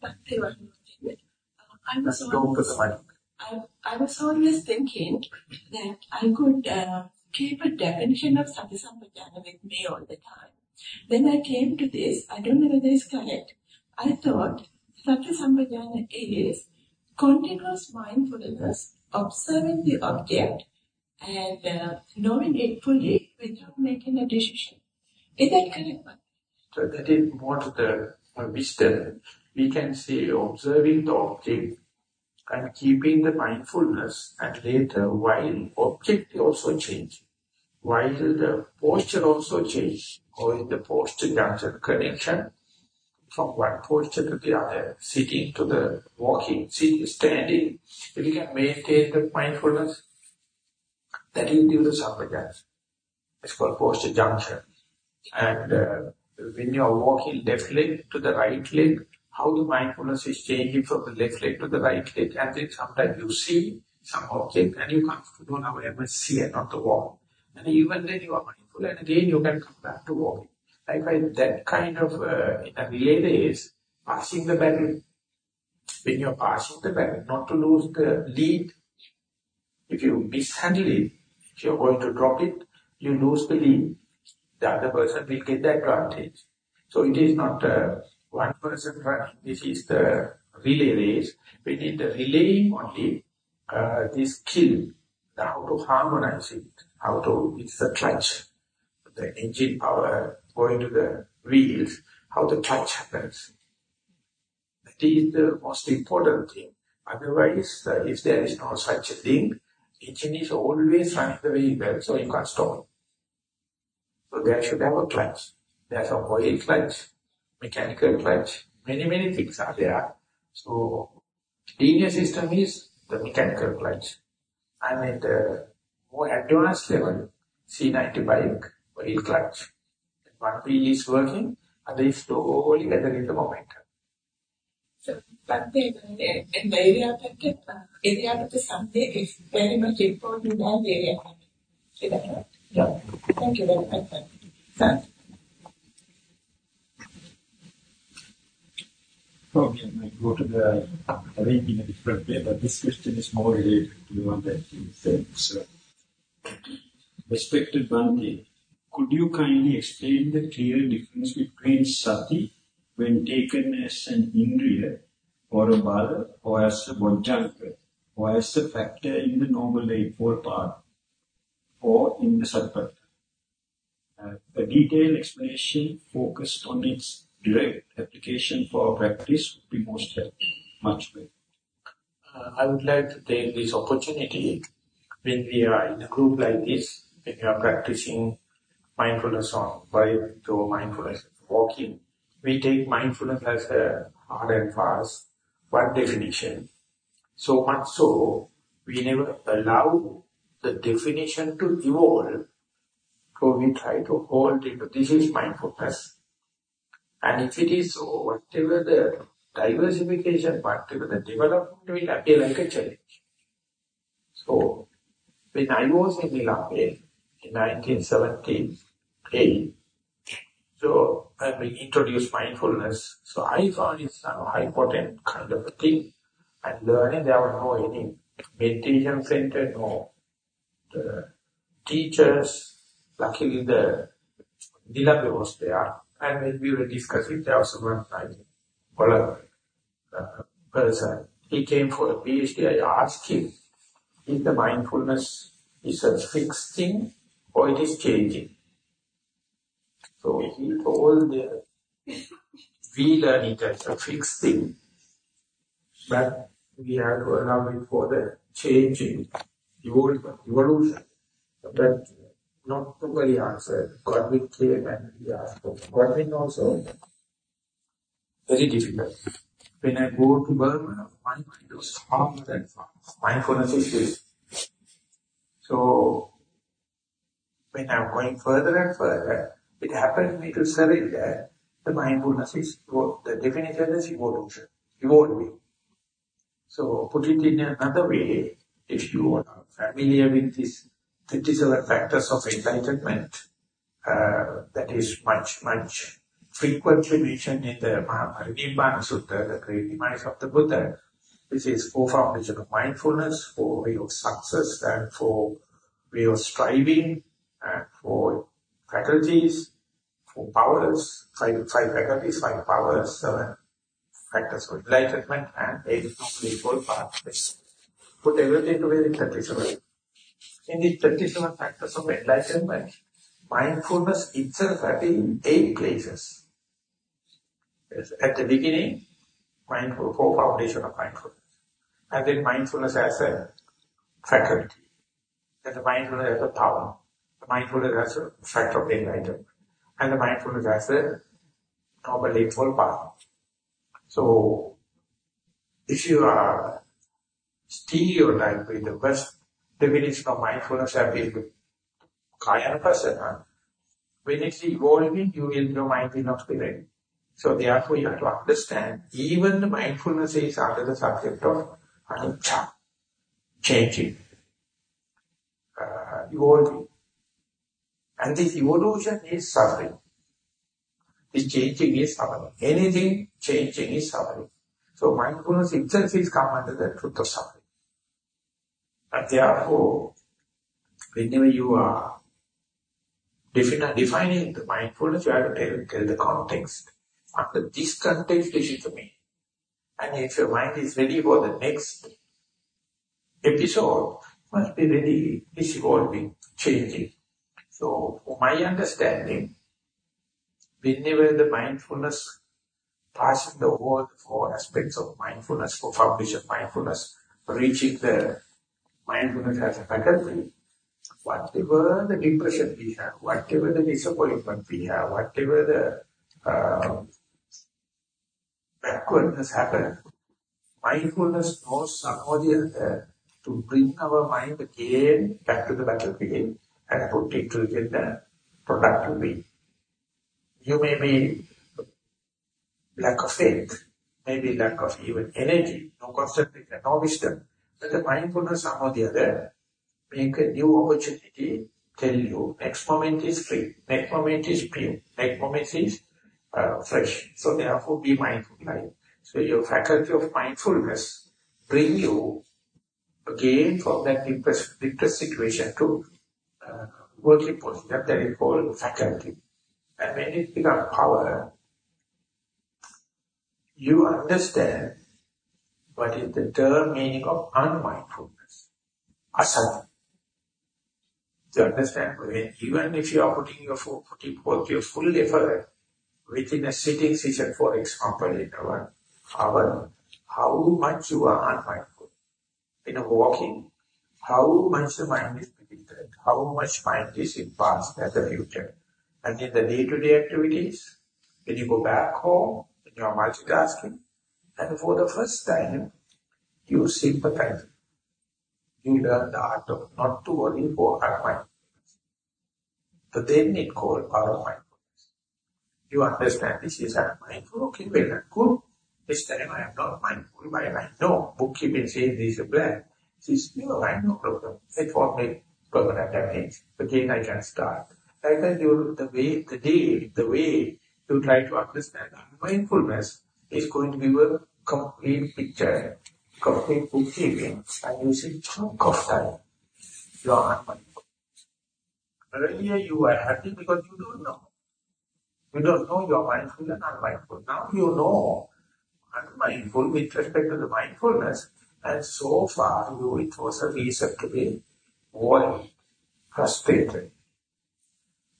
[SPEAKER 6] I was,
[SPEAKER 1] Let's go to the
[SPEAKER 6] always, I, I was always thinking that I could uh, keep a definition of Sati Sampajana with me all the time. Then I came to this, I don't know whether it's correct. I thought Sati Sampajana is continuous mindfulness, observing the object and uh, knowing it fully without making a decision. Is that correct?
[SPEAKER 1] So that is what the uh, wisdom. We can say observing the object and keeping the mindfulness and later while object also change, while the posture also change, or in the posture junction connection from one posture to the other, sitting to the walking, sitting, standing, if you can maintain the mindfulness, that will give the sampajana. It's called posture junction. And uh, when you are walking left leg to the right leg, how the mindfulness is changing from the left leg to the right leg, and then sometimes you see some object and you come to I must see and not to walk. And even then you are mindful and again you can come back to walking. Likewise, that kind of, uh, in a relay race, passing the battle, when you're passing the battle, not to lose the lead. If you mishandle it, if you're going to drop it, you lose the lead. The other person will get the advantage. So it is not uh, one person running. This is the relay race. We need the relaying only uh, this skill, how to harmonize it, how to, it's the clutch, the engine power going to the wheels, how the clutch happens. That is the most important thing. Otherwise, uh, if there is no such a thing, engine is always running the vehicle, so you can't stop. So there should have a clutch. There's a oil clutch, mechanical clutch, many, many things are there. So, linear system is the mechanical clutch. And at the more advanced level, C90 bike, wheel clutch. One wheel is working, and they slowly gathering the momentum.
[SPEAKER 6] The area of the uh, area Sunday is very much important that area. Is that right?
[SPEAKER 1] Yeah.
[SPEAKER 6] Thank you very much.
[SPEAKER 2] Probably I might go to the arrange in a different way, but this question is more related to the one that you said. So, respected Bhante, could you kindly explain the clear difference between sati when taken as an indriya or a bala or as a bojjhanga or as a factor in the noble eightfold path or in the satipatthana? Uh, a detailed explanation focused on its direct application for practice would be most helpful, much better.
[SPEAKER 1] Uh, I would like to take this opportunity when we are in a group like this, when we are practicing mindfulness on breath or mindfulness walking, we take mindfulness as a hard and fast, one definition. So much so, we never allow the definition to evolve. So we try to hold it. This is mindfulness. And if it is so, whatever the diversification, whatever the development will appear like a challenge. So, when I was in in 1978, so I introduced mindfulness. So I found it's a high potent kind of a thing. And learning, there was no any meditation center, no the teachers. Luckily, the Nilambe was there. And when we were discussing, there was one time, well, uh, person, he came for a PhD, I asked him, is the mindfulness is a fixed thing or it is changing? So he told the, we learn it as a fixed thing, but we have to allow it for the changing, evolution. But not nobody answered. Godwin came and he asked. Godwin also very difficult. When I go to Burma, my mind was harder than mindfulness is this. So when I'm going further and further, it happens me to surrender the mindfulness is the definition is evolution, evolving. So put it in another way, if you are familiar with this 57 factors of enlightenment, uh, that is much, much frequently mentioned in the Mahaparinibbana Sutta, the great demise of the Buddha. which is four foundation of mindfulness, four way of success, and four way of striving, and four faculties, four powers, five, five faculties, five powers, seven factors of enlightenment, and eight noble pathways. Put everything together in 37 in the 37 factors of enlightenment, mindfulness itself has in eight places. Yes, at the beginning, mindful, four foundation of mindfulness. And then mindfulness as a faculty. And the mindfulness as a power. The mindfulness as a factor of enlightenment. And the mindfulness as a noble eightfold path. So, if you are stereotyped with the best definition of mindfulness have been Kaya Pasana, when it's evolving, you will, your mind will not be ready. So therefore you have to understand, even the mindfulness is under the subject of anicca, changing, uh, evolving. And this evolution is suffering. This changing is suffering. Anything changing is suffering. So mindfulness itself is come under the truth of suffering. And therefore, oh, whenever you are defining the mindfulness, you have to tell, tell the context. Under this context, this is the meaning. And if your mind is ready for the next episode, must be ready, it's evolving, changing. So, for my understanding, whenever the mindfulness passing the whole four aspects of mindfulness, for foundation mindfulness, reaching the mindfulness as a faculty, whatever the depression we have, whatever the disappointment we have, whatever the uh, backwardness happen, mindfulness knows some or the other to bring our mind again back to the battlefield and put it to the productive way. You may be lack of faith, maybe lack of even energy, no concentration, no wisdom. But the mindfulness some or the other make a new opportunity, tell you next moment is free, next moment is pure, next moment is uh, fresh. So therefore be mindful. Right? So your faculty of mindfulness bring you again from that depressed, depressed situation to uh, working position. That is called faculty. And when it becomes power, you understand what is the term meaning of unmindfulness. Asati. To understand, when, even if you are putting your full, putting forth your full effort within a sitting session, for example, in our hour, how much you are unmindful. In a walking, how much the mind is predicted, how much mind is in past and the future. And in the day-to-day -day activities, when you go back home, when you are multitasking, and for the first time, you sympathize. You learn the art of not to worry for mindfulness. But then it called power mindfulness. You understand this is mindful, okay, well, good. This time I am not mindful, but I know bookkeeping says this is a plan. This is no, I know problem. It won't make permanent damage. Again I can start. Like that you, the way, the day, the way you try to understand mindfulness is going to give a complete picture, complete bookkeeping, and you see chunk of time. You are unmindful. Earlier you were happy because you don't know. You don't know you are mindful and unmindful. Now you know unmindful with respect to the mindfulness, and so far you it was a reason to be worried, frustrated,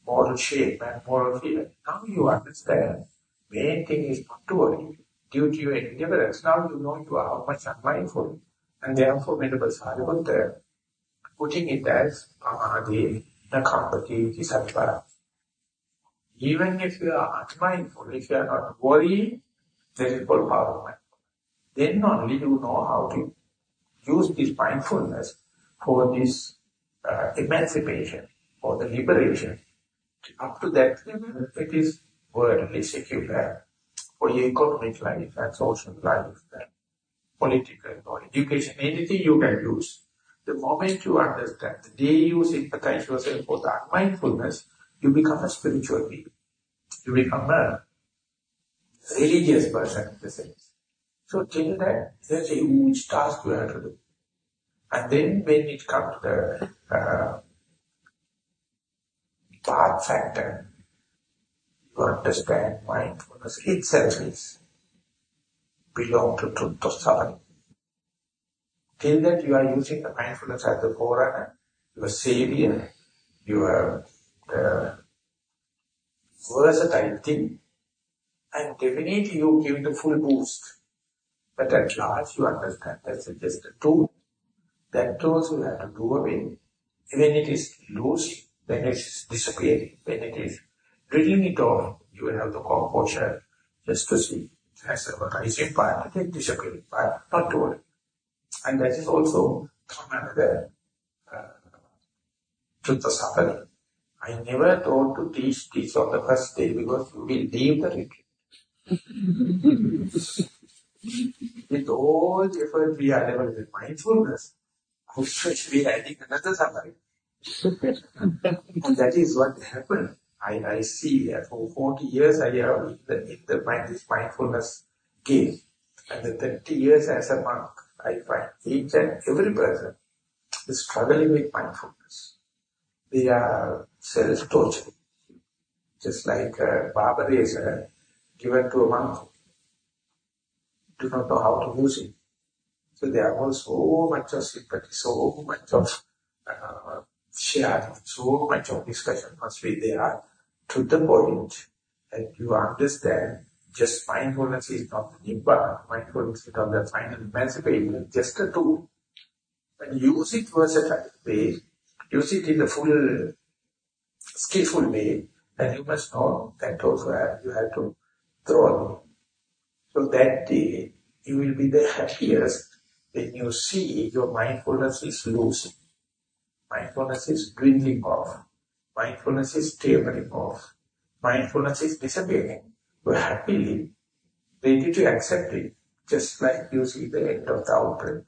[SPEAKER 1] moral shape and moral fear. Now you understand, main thing is not to worry. Due to your ignorance, now you know you are how much unmindful. And therefore, Venerable Sariputta, putting it as Pamadi, Nakampati, Sattva. Even if you are unmindful, if you are not worried, there is full power of mindfulness. Then only you know how to use this mindfulness for this uh, emancipation, for the liberation up to that level, it is worldly, secular, for your economic life and social life and political or education, anything you can use. The moment you understand, the day you sympathize yourself for that mindfulness, you become a spiritual being. You become a religious person in the sense. So till that, there's a huge task you have to do. And then when it comes to the uh, part factor. You understand mindfulness itself is belong to truth of suffering. Till that you are using the mindfulness as the forerunner, your savior, your uh, versatile thing, and definitely you give the full boost. But at last you understand that's just a tool. That also you have to do away. When it is loose, when it is disappearing, when it is drilling it off, you will have the composure just to see. It has a rising part, it disappearing part, not to worry. And that is also from another uh, truth of suffering. I never thought to teach this on the first day because you will leave the retreat. With all the effort we are with mindfulness, we are adding another suffering. and that is what happened. I, I see that for 40 years I have the, the mind, this mindfulness game. And the 30 years as a monk, I find each and every person is struggling with mindfulness. They are self-torturing. Just like a barber razor given to a monk. Do not know how to use it. So there was so much of sympathy, so much of uh, sharing, so much of discussion must be there to the point that you understand just mindfulness is not the nibbana, mindfulness is not the final emancipation, just a tool. But use it versatile way, use it in the full, skillful way, and you must know that also you have to throw. So that day, you will be the happiest when you see your mindfulness is losing. Mindfulness is dwindling off. Mindfulness is tapering off. Mindfulness is disappearing. Are happily ready to accept it, just like you see the end of the outbreak,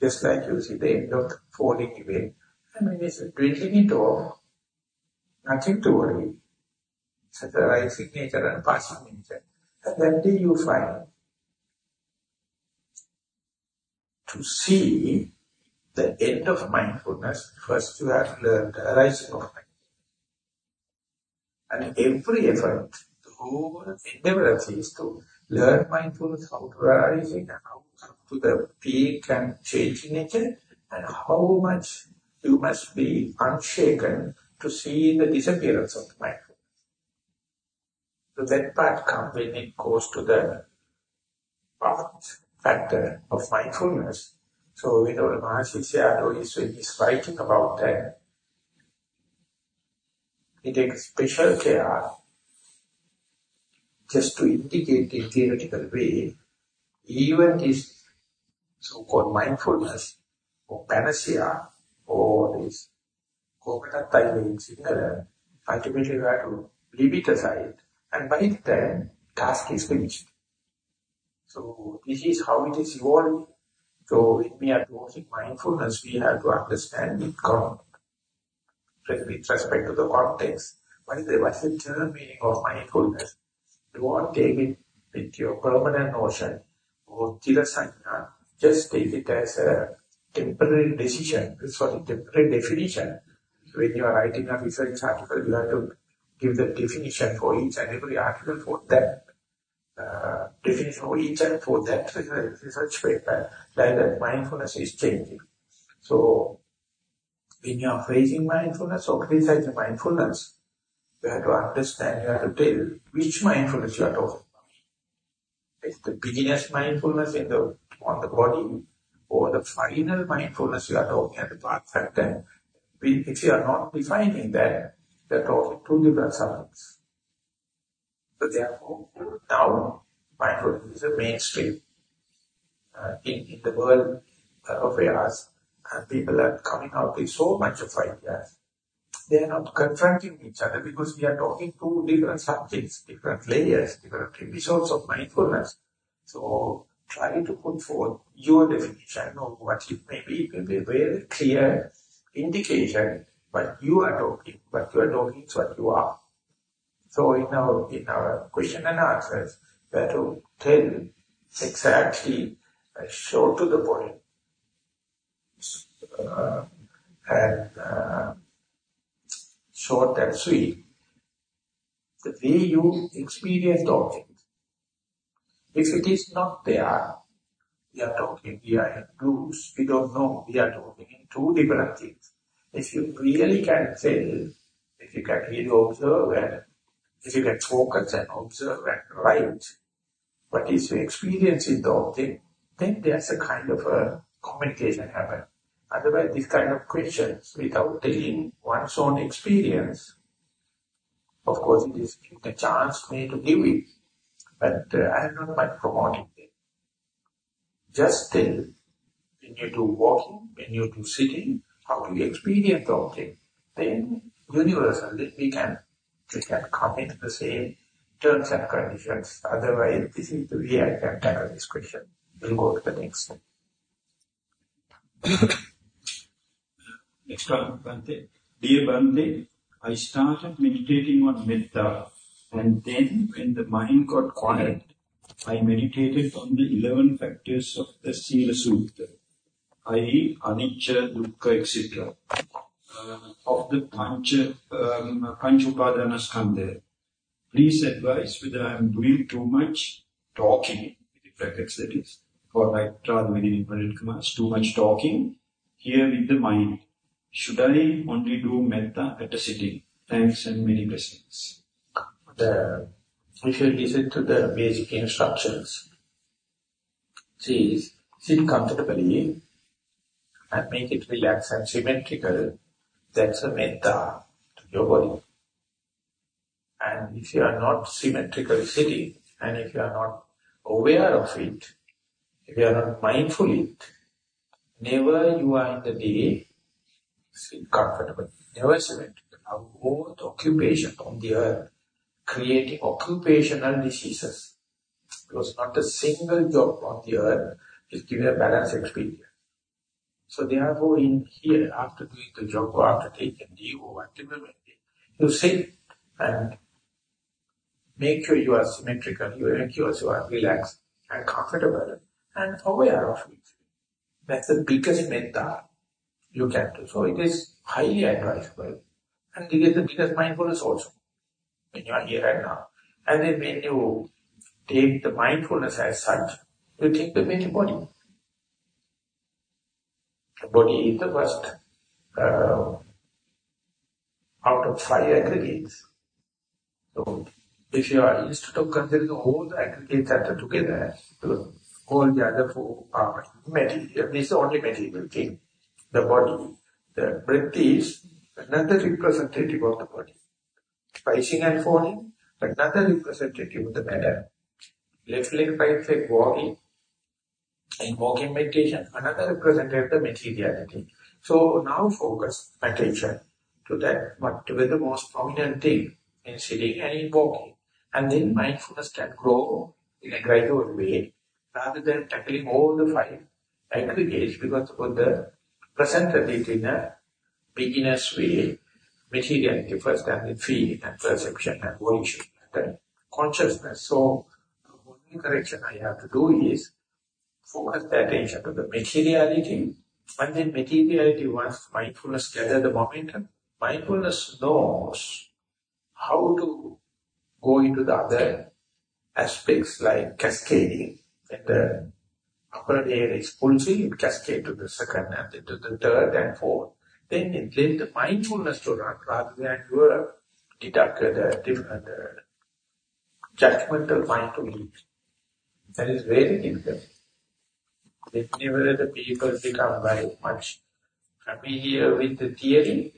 [SPEAKER 1] just like you see the end of the falling away. I mean, it's dwindling it off. Nothing to worry. Such a rising nature and passing nature. And that day you find to see the end of mindfulness, first you have learned the arising of mind. And every effort, the whole endeavor is to learn mindfulness, how to arise it, how to the peak and change nature, and how much you must be unshaken to see the disappearance of the mindfulness. So that part comes when it goes to the path factor of mindfulness. So we know Mahasi Sayadaw is, is writing about that. He takes special care just to indicate in theoretical way, even this so-called mindfulness or panacea or this in Sinhala, ultimately we have to leave it aside and by the time task is finished. So this is how it is evolving. So when we are mindfulness, we have to understand it with respect to the context. What is the, term meaning of mindfulness? Don't take it with your permanent notion or tirasanya. Just take it as a temporary decision. A temporary definition. When you are writing a research article, you have to give the definition for each and every article for that uh, definition for each and for that research paper, like that mindfulness is changing. So, when you are facing mindfulness or criticizing mindfulness, you have to understand, you have to tell which mindfulness you are talking about. It's the beginner's mindfulness in the, on the body, or the final mindfulness you are talking at the path factor. If you are not defining that, you are talking two different subjects. So therefore, now mindfulness is a mainstream uh, in, in the world uh, affairs, and people are coming out with so much of ideas. They are not confronting each other because we are talking two different subjects, different layers, different episodes of mindfulness. So try to put forth your definition of what it may be. It will be a very clear indication what you are talking, what you are talking is what you are. So in our, in our question and answers, we have to tell exactly, uh, short to the point, and uh, short and sweet, the way you experience the object. If it is not there, we are talking, we are in blues, we don't know, we are talking in two different things. If you really can tell, if you can really observe and if you can focus and observe and write, what is your experience in the object, then there's a kind of a communication happen. Otherwise, this kind of questions, without telling one's own experience, of course, it is the chance me to give it, but uh, I am not much promoting it. Just tell, when you do walking, when you do sitting, how do you experience the object? Then, universally, we can, we can come into the same terms and conditions. Otherwise, this is the way I can tackle this question. We'll go to the next.
[SPEAKER 2] Next one, Bhante. Dear Bhante, I started meditating on metta and then when the mind got quiet, I meditated on the 11 factors of the Sila Sutta, i.e. Anicca, Dukkha, etc. Uh, of the Pancha, um, Panchupadana. Please advise whether I am doing too much talking, in brackets that is, or like within inverted commas, too much talking here with the mind. Should I only do metta at a sitting? Thanks and many blessings.
[SPEAKER 1] The, if you listen to the basic instructions, see, sit comfortably and make it relaxed and symmetrical. That's a metta to your body. And if you are not symmetrical sitting, and if you are not aware of it, if you are not mindful of it, never you are in the day, sit comfortable, never symmetrical. Our whole occupation on the earth, creating occupational diseases. Because not a single job on the earth is giving a balanced experience. So therefore in here, after doing the job or after taking leave or whatever, you sit and make sure you are symmetrical, you make sure you are relaxed and comfortable and aware of it. That's the biggest metta you can do. So it is highly advisable. And it is the biggest mindfulness also, when you are here right now. And then when you take the mindfulness as such, you take the very body. The body is the first uh, out of five aggregates. So if you are, instead of considering all the aggregates that are together, all the other four are material. This is the only material thing. The body, the breath is another representative of the body. Rising and falling, another representative of the matter. Left leg, right leg, walking. In walking meditation, another representative of the materiality. So now focus attention to that, to be the most prominent thing in sitting and in walking. And then mindfulness can grow in a gradual way rather than tackling all the five aggregates because of the presented it in a beginner's way, materiality first and then feeling and perception and volition and consciousness. So the only correction I have to do is focus the attention to the materiality and then materiality once mindfulness gather the momentum, mindfulness knows how to go into the other aspects like cascading. And the upper layer is pulsing, it cascades to the second and then to the third and fourth. Then it let the mindfulness to run rather than your deducted the uh, judgmental mind to lead. That is very difficult. Whenever the people become very much familiar with the theory,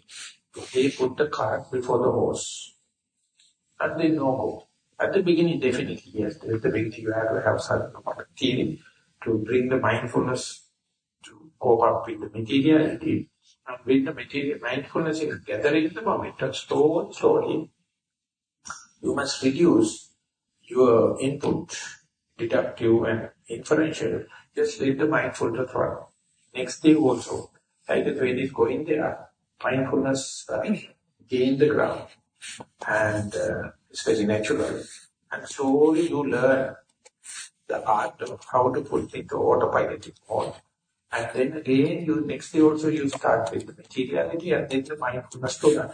[SPEAKER 1] they put the cart before the horse. And they no go. At the beginning, definitely, yes. At the beginning, you have to have of theory to bring the mindfulness to cope up with the materiality. And with the material, mindfulness is gathering in the momentum slowly, slowly. You must reduce your input, deductive and inferential. Just let the mindfulness run. Next day also, like the when is going there, mindfulness uh, gain the ground and uh, it's very natural. And slowly you learn the art of how to put into autopilot mode. And then again, you next day also you start with the materiality and then the mindfulness to learn.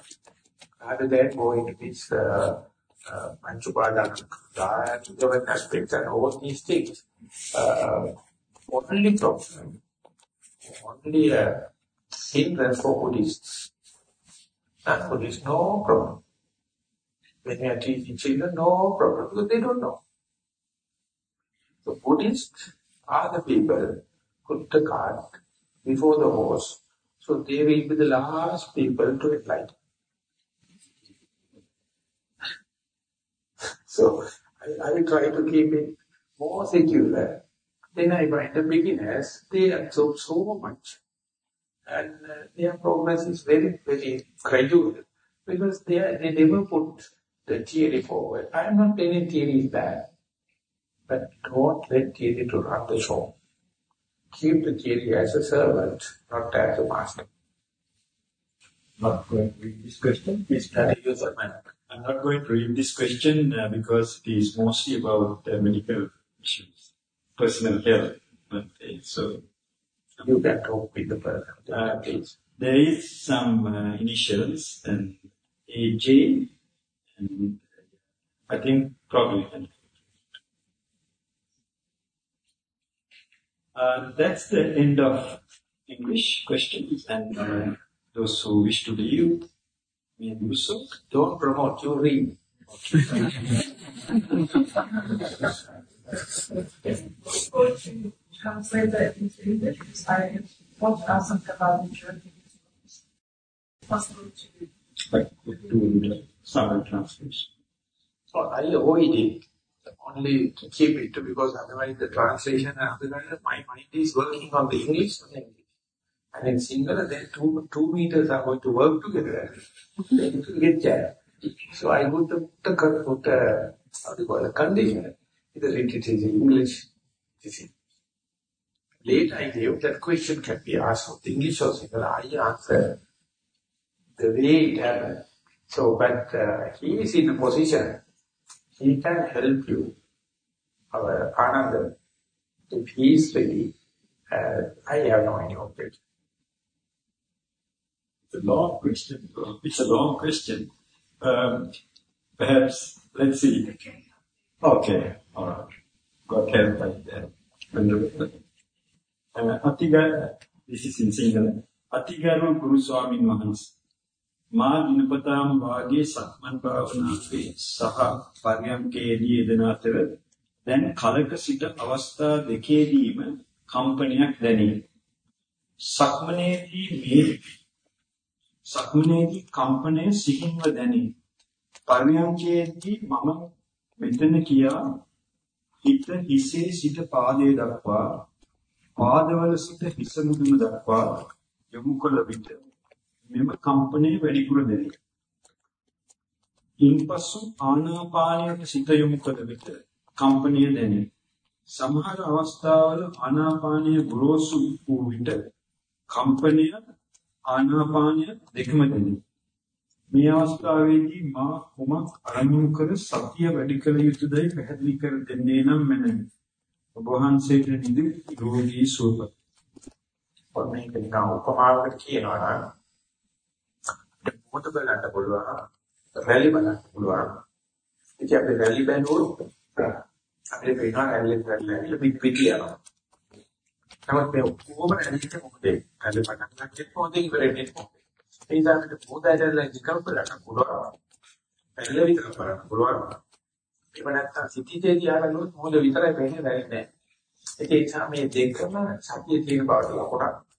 [SPEAKER 1] Rather than go into this uh, uh, and different aspects and all these things. Uh, only problem, only uh, hindrance for Buddhists. And Buddhists, no problem. When we are teaching children, no problem, because they don't know. So Buddhists are the people put the cart before the horse, so they will be the last people to enlighten. So I, I will try to keep it more secure. Then I find the beginners, they absorb so much. And uh, their progress is very, very gradual. Because they, are, they never put the theory forward. I am not telling theory is bad. But don't let theory to run the show. Keep the theory as a servant, not as a master.
[SPEAKER 2] Not going to read this question. Please
[SPEAKER 1] That is your man.
[SPEAKER 2] I'm not going to read this question uh, because it is mostly about uh, medical issues, personal health. But, uh, so
[SPEAKER 1] You can talk with the person.
[SPEAKER 2] Uh,
[SPEAKER 1] please.
[SPEAKER 2] there is some uh, initials and AJ and I think probably. Uh, that's the end of English questions and uh, those who wish to leave, may do so.
[SPEAKER 1] Don't promote, you read.
[SPEAKER 7] Before translate that into English, I want to ask something about the journey. Possible to
[SPEAKER 2] Like do the summary translation.
[SPEAKER 1] So I avoid it only to keep it because otherwise the translation and otherwise my mind is working on the English and English. And in Sinhala, then two, two meters are going to work together. Then it will get jammed. So I put the, the, put the how do you call it, condition. Either it is in English. Later I gave that question can be asked of English or Sinhala. I answer the way it happened. So, but uh, he is in a position, he can help you, our Ananda, if he is ready. Uh, I have no any objection.
[SPEAKER 2] It's a long question. It's a long question. Um, perhaps, let's see. Okay, all right. Got help. Wonderful. Uh, Atiga, this is in Sinhala. Atigaru Guru Swamin Mahansa. මා දිනපතාම වාගේ සක්මන් භාවනාවේ සහ පරියම්කේදී යෙදෙන අතර දැන් කලක සිට අවස්ථා දෙකේදීම කම්පනයක් දැනේ. සක්මනේදී මේ සක්මනේදී කම්පනය සිහින්ව දැනේ. පරියම්කේදී මම මෙතන කියා හිත හිසේ සිට පාදයේ දක්වා පාදවල සිට හිස මුදුන දක්වා යොමු කළ විට මෙම කම්පනය වැඩිපුර දැනේ. ඉන්පසු ආනාපානයට සිත යොමු කළ විට කම්පනය දැනේ. සමහර අවස්ථාවල ආනාපානය ගොරෝසු වූ විට කම්පනය ආනාපානය දෙකම දැනේ. මේ අවස්ථාවේදී මා කුමක් අරමුණු කර සතිය වැඩි කළ යුතුදයි පැහැදිලි කර දෙන්නේ නම් මැනවි. ඔබ වහන්සේට නිදුක් නිරෝගී සුවපත්.
[SPEAKER 1] ඔන්න මේක නිකන් උපමාවකට කියනවා නම් මොකද බලන්න පුළුවන්. රැලි බලන්න පුළුවන්. ඉතින් අපි රැලි බැලුවොත් අපිට පේනවා රැලි රැලි පිට පිට යනවා. නමුත් මේ ඔක්කොම රැලිට මොකද රැලි පටන් ගන්නත් මොකද ඉවරෙන්නේ මොකද ඒ නිසා අපිට පොදැටල විකල්ප බලන්න පුළුවන්. රැලි විකල්ප බලන්න පුළුවන්. ඒක නැත්තම් සිටිතේ දිහානොත් මොකද විතරයි පේන්නේ රැලි නෑ ඒ නිසා මේ දෙකම සතිය තියෙන බවට ලකුණක්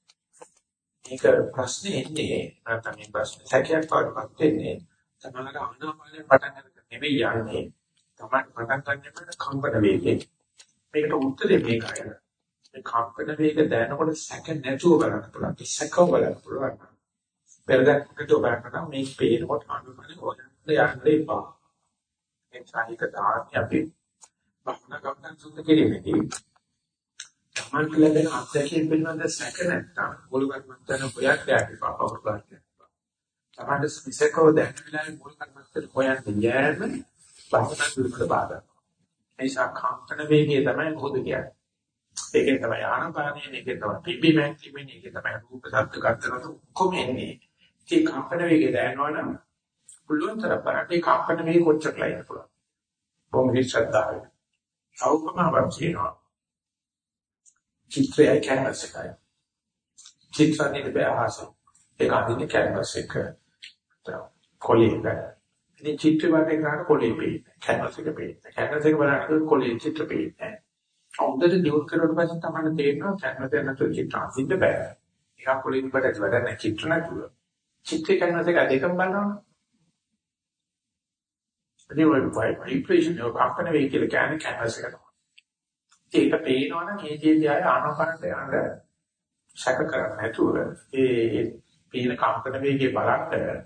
[SPEAKER 1] මේක ප්‍රශ්නේ එන්නේ නැත්නම් මේ ප්‍රශ්නේ සැකයක් වඩපත් වෙන්නේ තමයි ආනාපානේ පටන් ගන්න නෙවෙයි යන්නේ. තමයි පටන් ගන්න කම්පන වේගයෙන් මේකට උත්තරේ මේකයි මේ කම්පන වේග දැනනකොට සැක නැතුව බලන්න පුළුවන්. සැකව බලන්න පුළුවන්. පෙරදක්කට බලන්න මේ පේනකොට ආනාපානේ හොයන්න යන්න එපා. ඒ සාහික දාන්නේ අපි බහන ගමන් සුද්ධ කිරීමේදී තමන් ලැබෙන අත්දැකීම් පිළිබඳ සැක නැත්නම් මුළු කර්මත්තන හොයන්න යන්න පාපවරු ගන්න. තමන්ට විසකව දැන වෙලාවේ මුළු කර්මත්තන හොයන්න යෑම බහුණක් විරුද්ධ බාධා. ඒ නිසා කම්පන වේගය තමයි මොකද කියන්නේ. ඒකේ තමයි ආනපානිය, ඒකේ තමයි පිබිමෙන් තිබෙන, ඒකේ තමයි රූප ශබ්ද ගන්ධරතු කොම එන්නේ. ඒ කම්පන වේගය දැනනවනම් පුළුවන් තරම් බලන්න ඒ කම්පන වේගය කොච්චර ලයින් පුළුවන්. බොම් විශ්සද්දාවේ. අවුකමාවක් කියනවා. චිත්‍රයයි කැන්වස් එකයි. චිත්‍රන්නේ බෑහස. ඒක අදින්නේ කැන්වස් එක. කොලේ බෑ. ඉතින් චිත්‍ර වලට කරාට කොලේ පේන්නේ. කැන්වස් එක පේන්නේ. කැන්වස් එක බලනකොට කොලේ චිත්‍ර පේන්නේ. හොඳට දියුණු කරුවට පස්සේ තමයි තේරෙනවා කැන්වස් එක නැතුව චිත්‍ර අඳින්න බෑ. එකක් පොලින් බඩට වැඩ නැහැ චිත්‍ර නැතුව. චිත්‍ර කැන්වස් එක දෙකම බලනවා. ඒ වගේ ভাইබ්‍රේෂන් එක කම්පන වෙයි කියලා කියන්නේ කැන්වස් එකට. ඒක පේනවනම් මේ ජීවිතය ආනපනට යන්න සැක කරන්නේ නැතුව ඒ පේන කම්පන වේගය බලන්න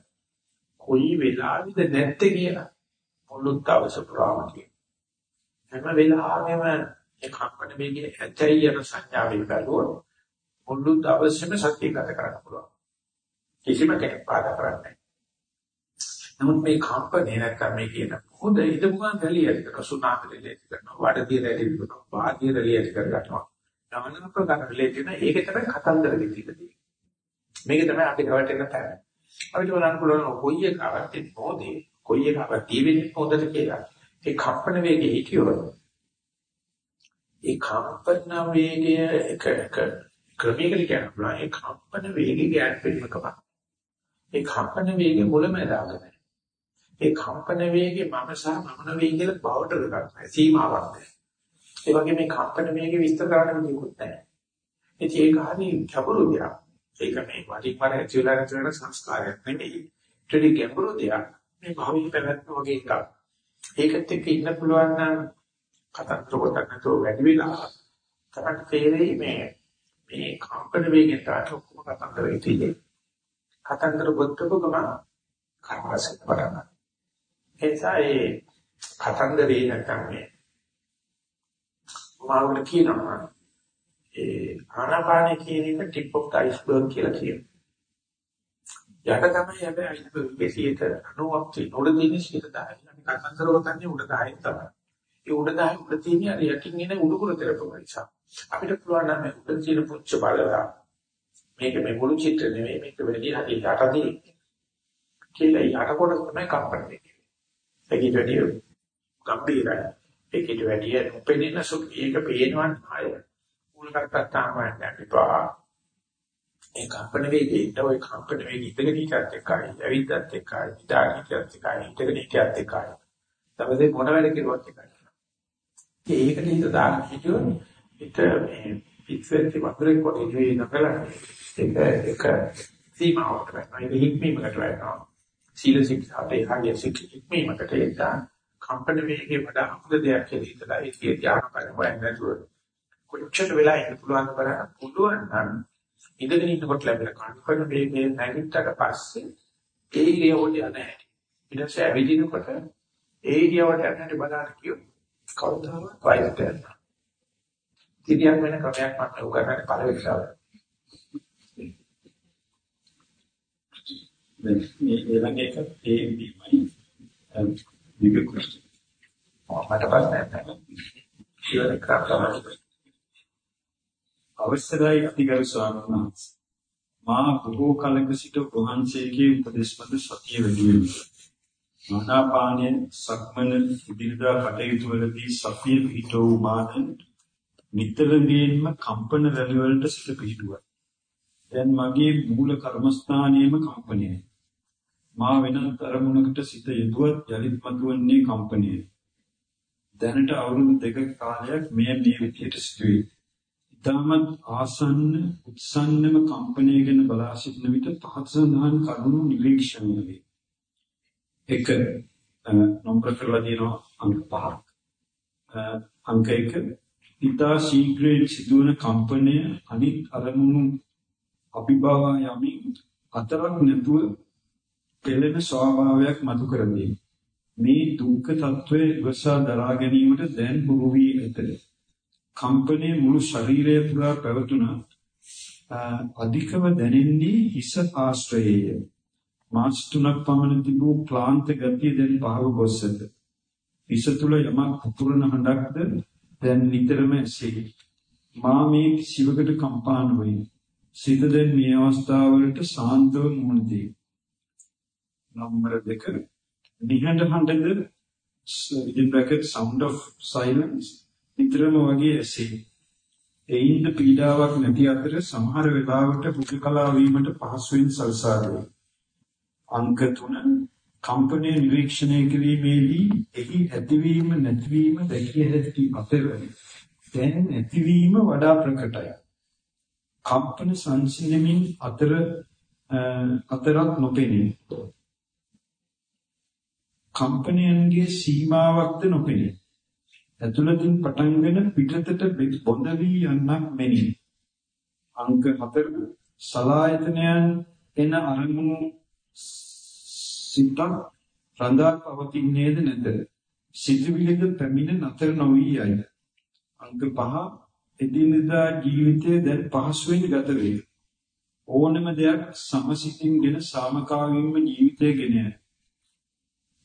[SPEAKER 1] කොයි වෙලාවෙද නැත්තේ කියලා මුළු දවස පුරාම කියන. හැම වෙලාවෙම ඒ කම්පන වේගය ඇතයි යන සංඥාවෙන් බැලුවොත් මුළු දවසේම සත්‍ය ගත කරන්න පුළුවන්. කිසිම කෙනෙක් බාධා කරන්නේ නැහැ. නමුත් මේ කම්පනේ නැත්නම් මේ කියන හොඳ හිතපුවාන් රැලියට කසුනාත රැලියට කරනවා. වඩදී රැලියට කරනවා වාදී රැලියට කරනවා ගමන ප්‍රකාර රැලියට නේ ඒක තමයි කතන්දර විදිහට මේක තමයි අපි ගවට එන තැන. අපිට බලන්න පුළුවන් කොයි එකවත් මොදේ කොයි එකවත් තියෙන්නේ හොඳට කියලා. ඒ කම්පන වේගයේ හිටියොත් ඒ කම්පන වේගය එක එක ක්‍රමයකට කියනවා ඒ කම්පන වේගය ගැට් වෙන්නකම ඒ කම්පන වේගය මුලමදාගෙන ඒ කම්පන වේගය මම සහ මම නෙවෙයි කියලා බවට ගන්නවා. සීමාවක් නැහැ. ඒ වගේ මේ කම්පන වේගය විස්තර කරන්න දෙයක් නැහැ. ඉතින් ඒක හරි ගැඹුරු දෙයක්. ඒක මේ වටින් වර ඇතුළත ඇතුළත සංස්කාරයක් නෙමෙයි. ටෙලි ගැඹුරු දෙයක්. මේ භාවික පැවැත්ම වගේ එකක්. ඒකත් එක්ක ඉන්න පුළුවන් නම් කතන්දර පොතක් නැතුව වැඩි වෙලා තමයි තේරෙයි මේ මේ කම්පන වේගයෙන් තමයි ඔක්කොම කතන්දර වෙන්නේ. කතන්දර පොතක ගමන කරවසක් කරනවා. ඒ නිසා ඒ කතන්දරේ නැත්නම් මේ මාවල කියනවා ඒ ආනාපාන කියන එක ටිප් ඔෆ් ද අයිස්බර්ග් කියලා කියනවා. යට තමයි හැබැයි අයිස්බර්ග්ගේ 90ක් තියෙන උඩ තියෙන 10. අපි කතන්දර ගොතන්නේ උඩ 10 තමයි. ඒ උඩ 10 උඩ තියෙන අර යටින් එන උඩුකුල තෙරපුම නිසා. අපිට පුළුවන් නම් මේ උඩ තියෙන පුච්ච බලලා මේක මේ මුළු චිත්‍ර නෙමෙයි මේක වෙලදී හරි යටදී කියලා යට කොට තමයි කම්පන වෙන්නේ. ඒකට වැඩිය ගම්බීරයි. ඒකට වැඩිය උපෙනින සුඛ ඒක පේනවන් ආය. මුලකට තාම යන්න එපා. ඒ කම්පන වේගයේ ඔය කම්පන වේගය ඉඳගෙන ඉච්චත් එකයි, ඇවිද්දත් එකයි, ඉඳාගෙන ඉච්චත් එකයි, ඉඳගෙන ඉච්චත් එකයි. තමයි මොන වැඩ කෙරුවත් එකයි. ඒකට හිත දාන්න හිතුවොත් හිත මේ පිටවෙච්ච වතුරේ කොට ඉන්නේ නැකලා ඒක එක සීමාවක් වෙනවා. ඒක හික්මීමකට වෙනවා. සීල ශික්ෂාට එහාගේ ශික්ෂීමකට එදා කම්පන වේගයේ වඩා අමුද දෙයක් කියලා හිතලා ඒ කිය ධ්‍යාන කරනවා නැතුව කොච්චර වෙලා ඉන්න පුළුවන් කරා පුළුවන් නම් ඉඳගෙන ඉන්නකොට ලැබෙන කම්පන වේගයේ නැගිට්ටට පස්සේ ඒ ඉරියව්වට යන්නේ ඊට පස්සේ ඇවිදිනකොට ඒ ඉරියව්වට යන්නට බලන්න කියොත් කවදාවත් වයින්ට යනවා. ඉතින් වෙන ක්‍රමයක් මම උගන්වන්නේ පළවෙනි ශාවරය.
[SPEAKER 2] මේ ඊළඟ එක තේමීමයි වික ක්වෙස්චන්.
[SPEAKER 1] මට ප්‍රශ්නයක් නැහැ. ඊළඟ කරාම
[SPEAKER 2] අවසරයි අතිගරු ස්වාමීන් වහන්සේ. මා බොහෝ කලක සිට වහන්සේගේ උපදේශ මත සතිය වැඩි වෙනවා. ආනාපානයේ සක්මන ඉදිරියදා කටයුතු වලදී සතිය පිටෝ මාන නිතරම කම්පන රැලි වලට සිට පිටුවා. දැන් මගේ මූල කර්මස්ථානයේම කම්පනයයි. මා වෙනත් අරමුණකට සිත යෙදුවත් යලිත් මතුවන්නේ කම්පනයයි. දැනට අවුරුදු දෙකක කාලයක් මෙය මේ විදිහට සිදුවේ. ඊටමත් ආසන්න උත්සන්නම කම්පනය ගැන බලා සිටින විට පහත සඳහන් කරුණු නිරීක්ෂණය වේ. එක නම්බර කරලා තියෙනවා අංක පහක්. අංක එක ඊතා ශීඝ්‍රයෙන් සිදුවන කම්පනය අනිත් අරමුණු අභිභව යමින් අතරක් නැතුව පෙළෙන ස්වභාවයක් මතු කරදී මේ දුක්ඛ తත්වයේ ඉවසා දරා ගැනීමට දැන් හුරු වී ඇත. කම්පනයේ මුළු ශරීරය පුරා පැවතුණා. අධිකව දැනෙන්නේ හිස ආශ්‍රයය. මාස් තුනක් පමණ තිබූ ක්ලාන්ත ගතිය දැන් පහව ගොස් ඇත. හිස තුල යමක් පුපුරන හඬක්ද දැන් නිතරම ඇසේ. මා මේ කිසිවකට කම්පා නොවේ. සිත දැන් මේ අවස්ථාවලට සාන්තව මුහුණ දෙයි. නම්බර 2 නිහඬ හඬද in bracket sound of silence නිතරම වගේ ඇසේ. එයින්ද පීඩාවක් නැති අතර සමහර වෙලාවට පුදුකලා වීමට පහසුවෙන් සල්සා වේ. අංක 3 කම්පනයේ නිරීක්ෂණය කිරීමේදී එහි ඇතිවීම නැතිවීම දැකිය හැකි අතර දැන් ඇතිවීම වඩා ප්‍රකටයි. කම්පන සංසිඳමින් අතර අතරක් නොපෙනේ. කම්පනයන්ගේ සීමාවක්ද නොපෙනේ. ඇතුළතින් පටන්ගෙන පිටතට බොඳ වී යන්නක් මෙනි. අංක 4 සලායතනයන් එන අරමුණු සිතක් රඳා පවතින්නේද නැත. සිතුවිලිද පැමිණ නතර නොවි යයි. අංක 5 එදිනෙදා ජීවිතයේ දැන් පහසුවෙන් ගත වේ. ඕනම දෙයක් සමසිතින්ගෙන සාමකාමීව ජීවිතය ගෙන යයි.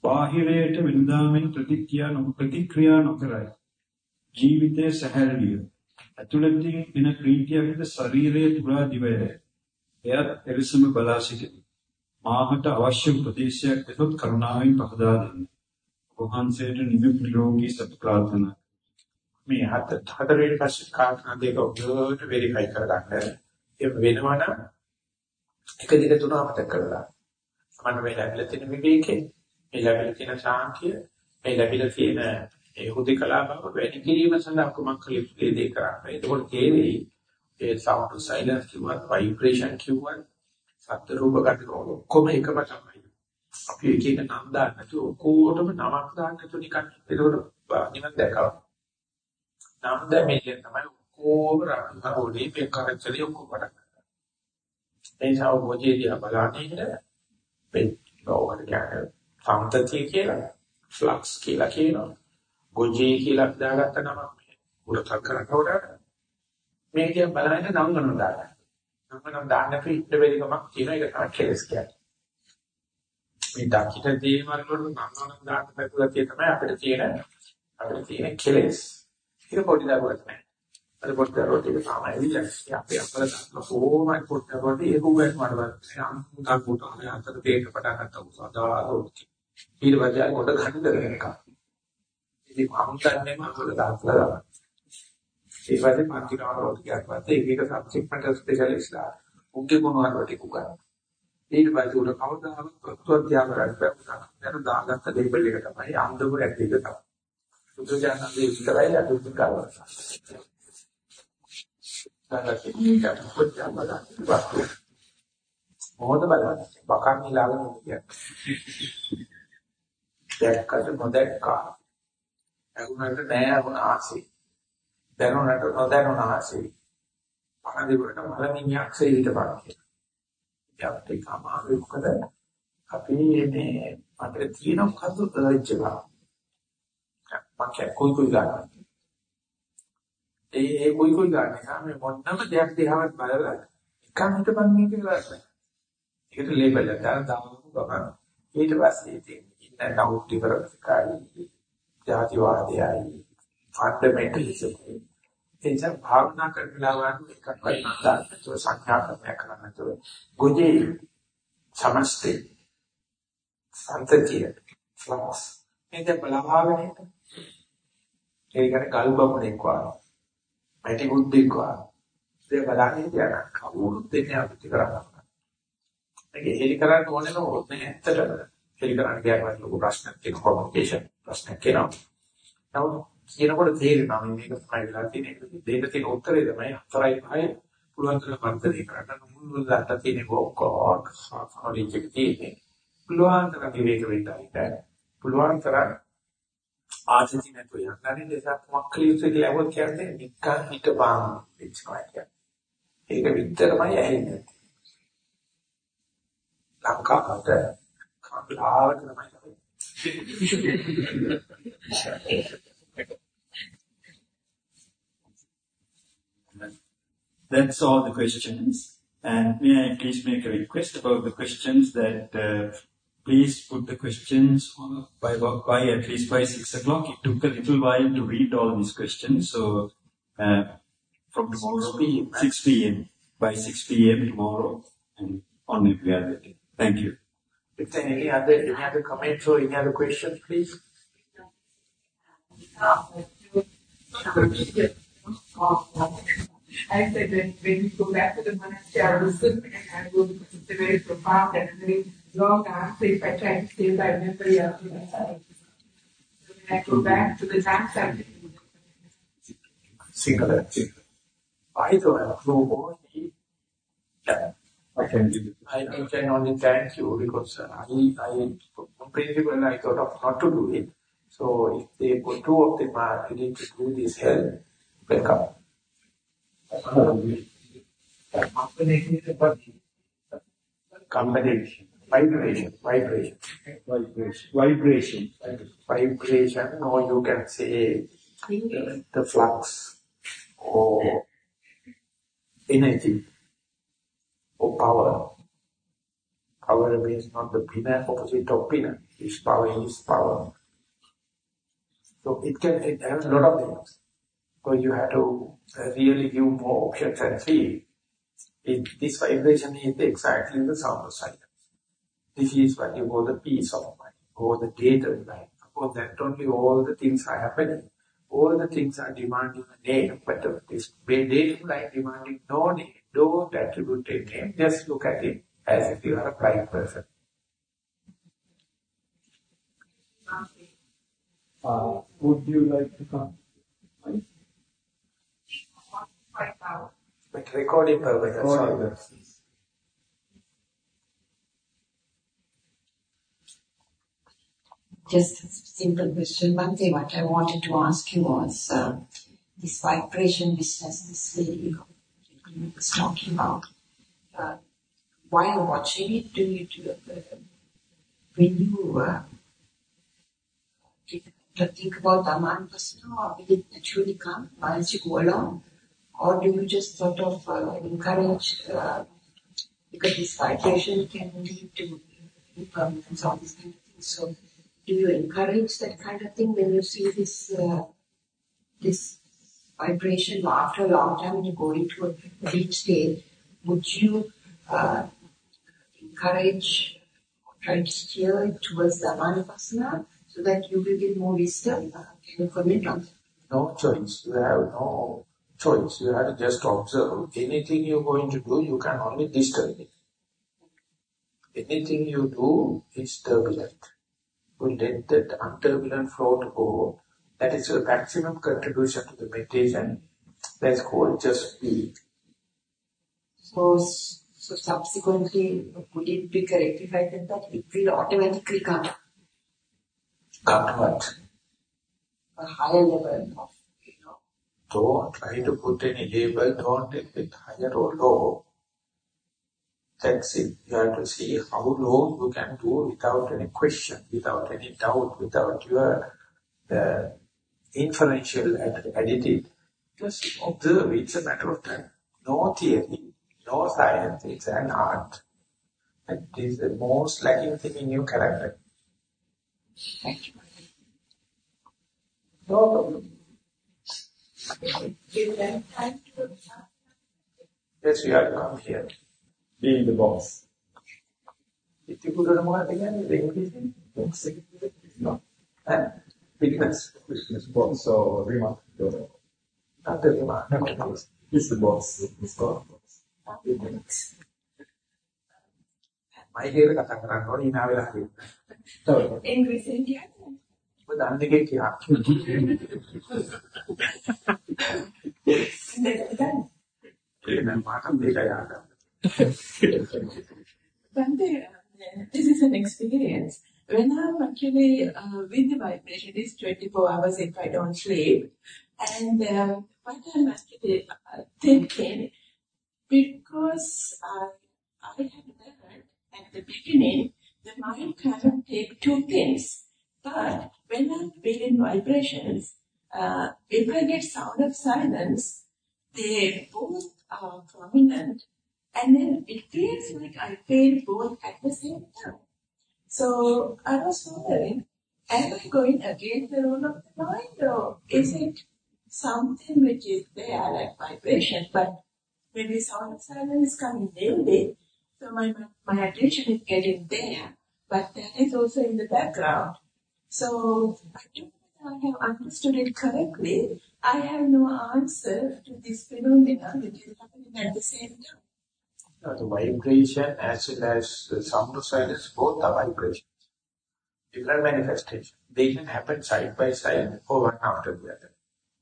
[SPEAKER 2] බාහිරයට වෙනදාමෙන් ප්‍රතික්‍රියා නොප්‍රතික්‍රියා නොකරයි. ජීවිතය සැහැල්ලුවේ. ඇතුළතින් එන ප්‍රීතියකට ශරීරයේ පුරා දිවයයි. එයත් එලෙසම බලා සිටියි. මාහට අවශ්‍ය උපදේශයක් දෙතොත් කරුණාවෙන් පහදා දෙන්න. වහන්සේට නිදුක් නිරෝගී සතු ප්‍රාර්ථනා.
[SPEAKER 1] මේ හත හතරවෙනි පස්සේ කාරණා දෙක ඔබට වෙරිෆයි කරගන්න. ඒ වෙනවනම් එක දිග තුන අපතක කරලා. සමන්න මේ ලැබිලා තියෙන විවේකේ, මේ ලැබිලා තියෙන ශාන්තිය, මේ ලැබිලා තියෙන ඒ හුදේකලා බව වැඩි කිරීම සඳහා කුමක් කළ යුතුද ඒ කරන්න. ඒකෝට තේරෙයි ඒ sound to silence කිව්වත්, vibration කිව්වත්, සත්‍ය රූප ගන්න ඔක්කොම එකම තමයි. අපි එක එක නම් දාන්න නැතුව ඔක්කොටම නමක් දාන්න නැතුව නිකන් ඒකෝට නිවන් දැකලා. නම් දැමෙන්නේ තමයි ඔක්කොම රාහුලේ මේ කරච්චලේ ඔක්කොම පටන් ගන්නවා. ඒ නිසා ඔබදී දිහා බලන්නේ මේ ඕකට කියන්නේ සම්තතිය කියලා, ෆ්ලක්ස් කියලා කියනවා. ගොජේ කියලා දාගත්ත නමක් මේ උරතක් කරනකොට මේක දිහා බලන්නේ නම් ගන්න දාගන්න. නම් ගන්න දාන්න පිට වෙලිකමක් තියෙන එක තමයි කෙලස් කියන්නේ. මේ දකින්න දේම වලට නම් ගන්න දාන්න බැලුවා තමයි අපිට තියෙන අපිට තියෙන කෙලස්. ඒක පොඩි දරුවක් නෑ. අර පොඩි දරුවට ඒක සාමාන්‍යයි. අපි අපල ගන්න කොහොමයි පොඩි දරුවට ඒක උගත් මඩවත්. අම්මුදා කොට අතර තේක පටන් ගත්තා උසාදාලෝටි. ඊට පස්සේ කොට ගන්න වෙනකම්. ඉතින් අමුතන්නේම අහල දාස්ලා දානවා. ඒ වගේ මාතිකාවරෝත් කියත් පස්සේ මේක සබ්ජෙක්ට් ස්පෙෂලිස්ට්ලා උගේ මොනවාට ටිකුගා. ඊට පස්සේ උඩ කවදාවත් ප්‍රත්‍යත්‍යාව කරලා දැන් දාගත්ත ලේබල් එක තමයි අන්දම ඇත්තේ තමයි. සුදුජානන්දේ විතරයි අදුත් කරවලා. ඊට පස්සේ මොකද බලන්න. බකන් ඊළඟට කියන්නේ. දැක්කට නොදැක්කා. අහුනට නෑ වුණ ආසි. දැනුණට නොදැනුණ ආසි. පහදිවට මලමිණියක් සෙයිට බලන්න. යක්ටි කමාවේ මොකද අපි මේ අපිට තියෙන මොකද්ද ප්‍රයෝජනය මම කොයි කොයි ගන්නවා ඒ ඒ කොයි කොයි ගන්න නිසා මේ මොනම දෙයක් දිහාවත් බලලා එකම හිතපන් මේක කියලා ඒකට ලේබල් එක දාලා දාමු ගමන ඊට පස්සේ ඉතින් නමුත් විවරණිකයි ජාතිවාදයයි ෆන්ඩමෙන්ටලිසම් එනිසා භාවනා කරලා වාරු එකක්වත් නැතව සංඛ්‍යාකරණය කරන්න තුර ගොජේ සමස්තේ සම්තතිය ෆ්ලොස් මේක බලභාවනේ ඒ කියන්නේ කල්බමුණෙක් වාරෝ පැටි බුද්ධෙක් වාරෝ ඒ බලන්නේ කියන කවුරුත් දෙන්නේ අපිට කරන්නේ ඒක හෙලි කරන්න ඕනේ නෝ ඔතන ඇත්තටම හෙලි කරන්න ගියාම ලොකු ප්‍රශ්නයක් තියෙන කොමියුනිකේෂන් ප්‍රශ්නයක් කියනවා. නමුත් කියනකොට තේරෙනවා මේක තමයි වෙලා තියෙන්නේ. දෙන්න තියෙන උත්තරේ තමයි හතරයි පහයි පුළුවන් තරම් වර්ධනය කරන්න. මුළු දාට තියෙන කොක්ක හරියට තියෙන්නේ. පුළුවන් තරම් විවේක වෙන්න පුළුවන් තරම් ආජිති නැතුව යන්න නිසා මොකක් කලියුත් කියලා අවුත් කියන්නේ නිකන් හිටපන් පිට්ස්මයි ඒක විතරමයි ඇහෙන්නේ. ලංකාවට කම්ලාවට තමයි.
[SPEAKER 2] That's all the questions. And may I please make a request about the questions that uh, please put the questions on by, by at least by six o'clock. It took a little while to read all these questions. So uh, from tomorrow, 6 p.m. By 6 p.m. tomorrow and on every other day. Thank you.
[SPEAKER 1] If there any other, any other comments or any other questions, please?
[SPEAKER 7] I said that when we go back to the monastery, I listen and I will, because it's a very profound and very long answer if I try to say it, I remember the other side. So when I go back to the dance, I
[SPEAKER 1] Singular. I don't have clue yeah.
[SPEAKER 5] I can do it.
[SPEAKER 1] I, I can only thank you because uh, I, I, in principle, I thought of not to do it. So if they put two of them are ready to do this help, welcome. Combination, vibration, vibration,
[SPEAKER 5] Vibration. Vibration.
[SPEAKER 1] vibration, or you can say the, the flux or energy or power. Power means not the pinna, opposite of pinna. This power is power. So it can it a lot of things. So you have to really give more options and see. It, this vibration is exactly the sound of silence. This is what you call the peace of mind, or the data line. For that only all the things are happening. All the things are demanding a name, but this data line demanding no name. Don't attribute a name, just look at it as if you are a blind person.
[SPEAKER 5] Uh, would you like to come?
[SPEAKER 1] But recording purpose, that's all.
[SPEAKER 8] Just a simple question. One thing what I wanted to ask you was uh, this vibration business this lady was talking about. Uh, while watching it, do you do uh, when you uh, think, about Dhamman Pasana or will it naturally come as you go along? Or do you just sort of uh, encourage, uh, because this vibration can lead to impermanence, all these kind of things. So do you encourage that kind of thing when you see this uh, this vibration after a long time you go into a deep state? Would you uh, encourage or try to steer it towards the manipasana so that you will get more wisdom? Uh, that?
[SPEAKER 1] No choice. You have no choice. You have to just observe. Anything you're going to do, you can only disturb it. Anything you do is turbulent. You let that unturbulent flow to go. That is your maximum contribution to the meditation. That's called just be.
[SPEAKER 8] So, so subsequently, would it be correctified then that it will automatically come
[SPEAKER 1] Come to what?
[SPEAKER 8] a higher level of, you know,
[SPEAKER 1] Don't try to put any label, don't take it higher or low. That's it. You have to see how low you can do without any question, without any doubt, without your uh, inferential, additive. Just observe, it's a matter of time. No theory, no science, it's an art. And it is the most lacking thing in your character.
[SPEAKER 8] Thank you.
[SPEAKER 1] No problem. Yes, we are come here.
[SPEAKER 5] Being the boss.
[SPEAKER 1] If you could have
[SPEAKER 5] again, the English? No.
[SPEAKER 1] And ඈ business
[SPEAKER 5] Business boss. So, remark.
[SPEAKER 1] අතේම
[SPEAKER 5] He's the boss. He's the boss.
[SPEAKER 1] මයි හේර කතා කරන්න ඕනේ ඉනා වෙලා හරි.
[SPEAKER 6] ඉංග්‍රීසියෙන් කියන්නේ.
[SPEAKER 1] ඔබ දන්න එකේ කියා.
[SPEAKER 6] දැන්
[SPEAKER 1] ඒ නම් මාකම් දෙක යාගන්න.
[SPEAKER 6] Bante, uh, this is an experience. When I'm actually uh, with the vibration, it's 24 hours if I don't sleep. And um, what I'm actually uh, thinking, because I, I had learned at the beginning, the mind cannot take two things. But when I'm feeling vibrations, uh, if I get sound of silence, they both are prominent and then it feels like I feel both at the same time. So I was wondering, am I going against the rule of the mind or is it something which is there like vibration but maybe sound of silence is coming daily so my, my attention is getting there but that is also in the background. So I don't know whether I have understood it correctly. I have no answer to this phenomenon which is happening at the same time.
[SPEAKER 1] The vibration as well as the sound of silence, both are vibrations. Different manifestation. They can happen side by side or one after the other.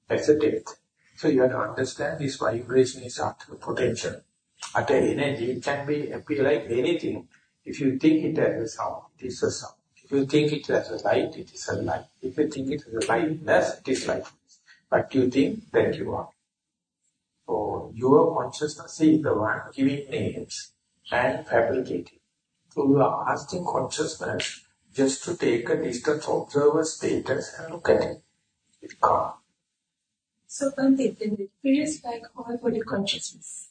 [SPEAKER 1] That's the depth. So you have to understand this vibration is utter potential. Utter energy, it can be appear like anything. If you think it as a sound, it is a sound. If you think it as a light, it is a light. If you think it as a lightness, it is lightness. But you think that you are. So your consciousness is the one giving names and fabricating. So you are asking consciousness just to take a distant observer status and look at it. It can't.
[SPEAKER 6] So Bhante, then it feels like whole body consciousness.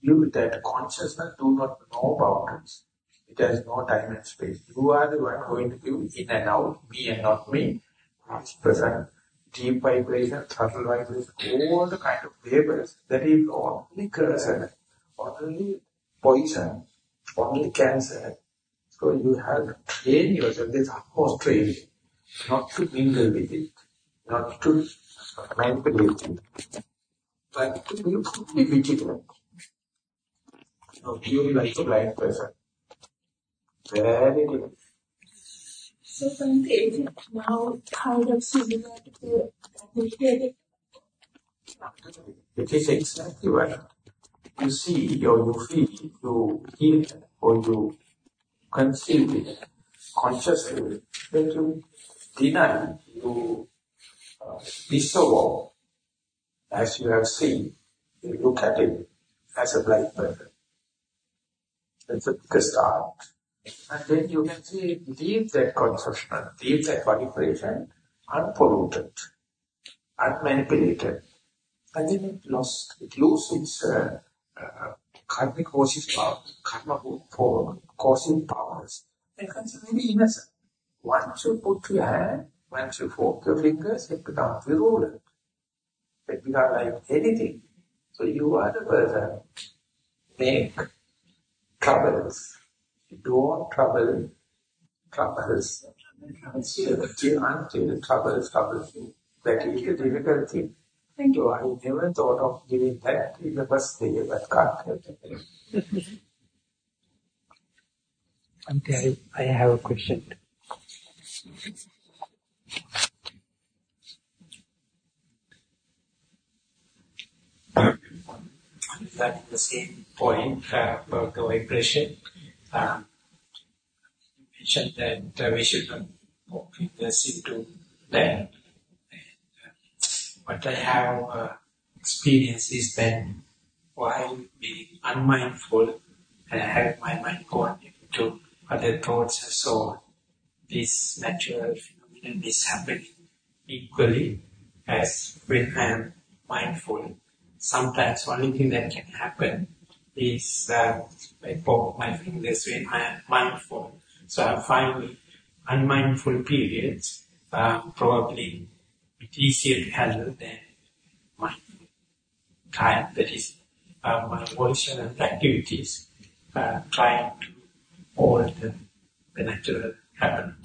[SPEAKER 1] You, that consciousness do not know boundaries. It has no time and space. You are the one going to give in and out, me and not me. Past, present, deep vibration, subtle vibration, all the kind of labels that is only cursor, only poison, only cancer. So you have to train yourself, this utmost training, not to mingle with it, not to manipulate it, but to be fully vigilant. Now, you like a blind person. Very good.
[SPEAKER 6] So Bhante, is it now kind of similar to the meditative?
[SPEAKER 1] It is exactly right. You see or you feel, you hear or you conceive it consciously, then you deny, you uh, disavow, as you have seen, you look at it as a blind person. That's a big start. And then you can see, leave that conception, leave that vibration unpolluted, unmanipulated. And then it lost, it loses its uh, uh, karmic causes power, karma for causing powers. And very innocent. Once you put your hand, once you fork your fingers, it becomes virulent. It becomes like anything. So you are the person make troubles. You don't trouble troubles until, until troubles troubles you. That is the difficult thing.
[SPEAKER 6] Thank you.
[SPEAKER 1] So I never thought of giving that in the first day, but can't help it.
[SPEAKER 9] I, I have a question.
[SPEAKER 10] That the same point uh, about the vibration. Um, you mentioned that uh, we should not put fingers into uh, what I have uh, experienced is that while being unmindful, I have my mind going into other thoughts and so on. This natural phenomenon is happening equally as when I am mindful. Sometimes only thing that can happen is uh, I poke my fingers when I am mindful. So I find unmindful periods uh, probably easier to handle than mindful time that is uh, my volitional activities uh, trying to hold the, the natural happen.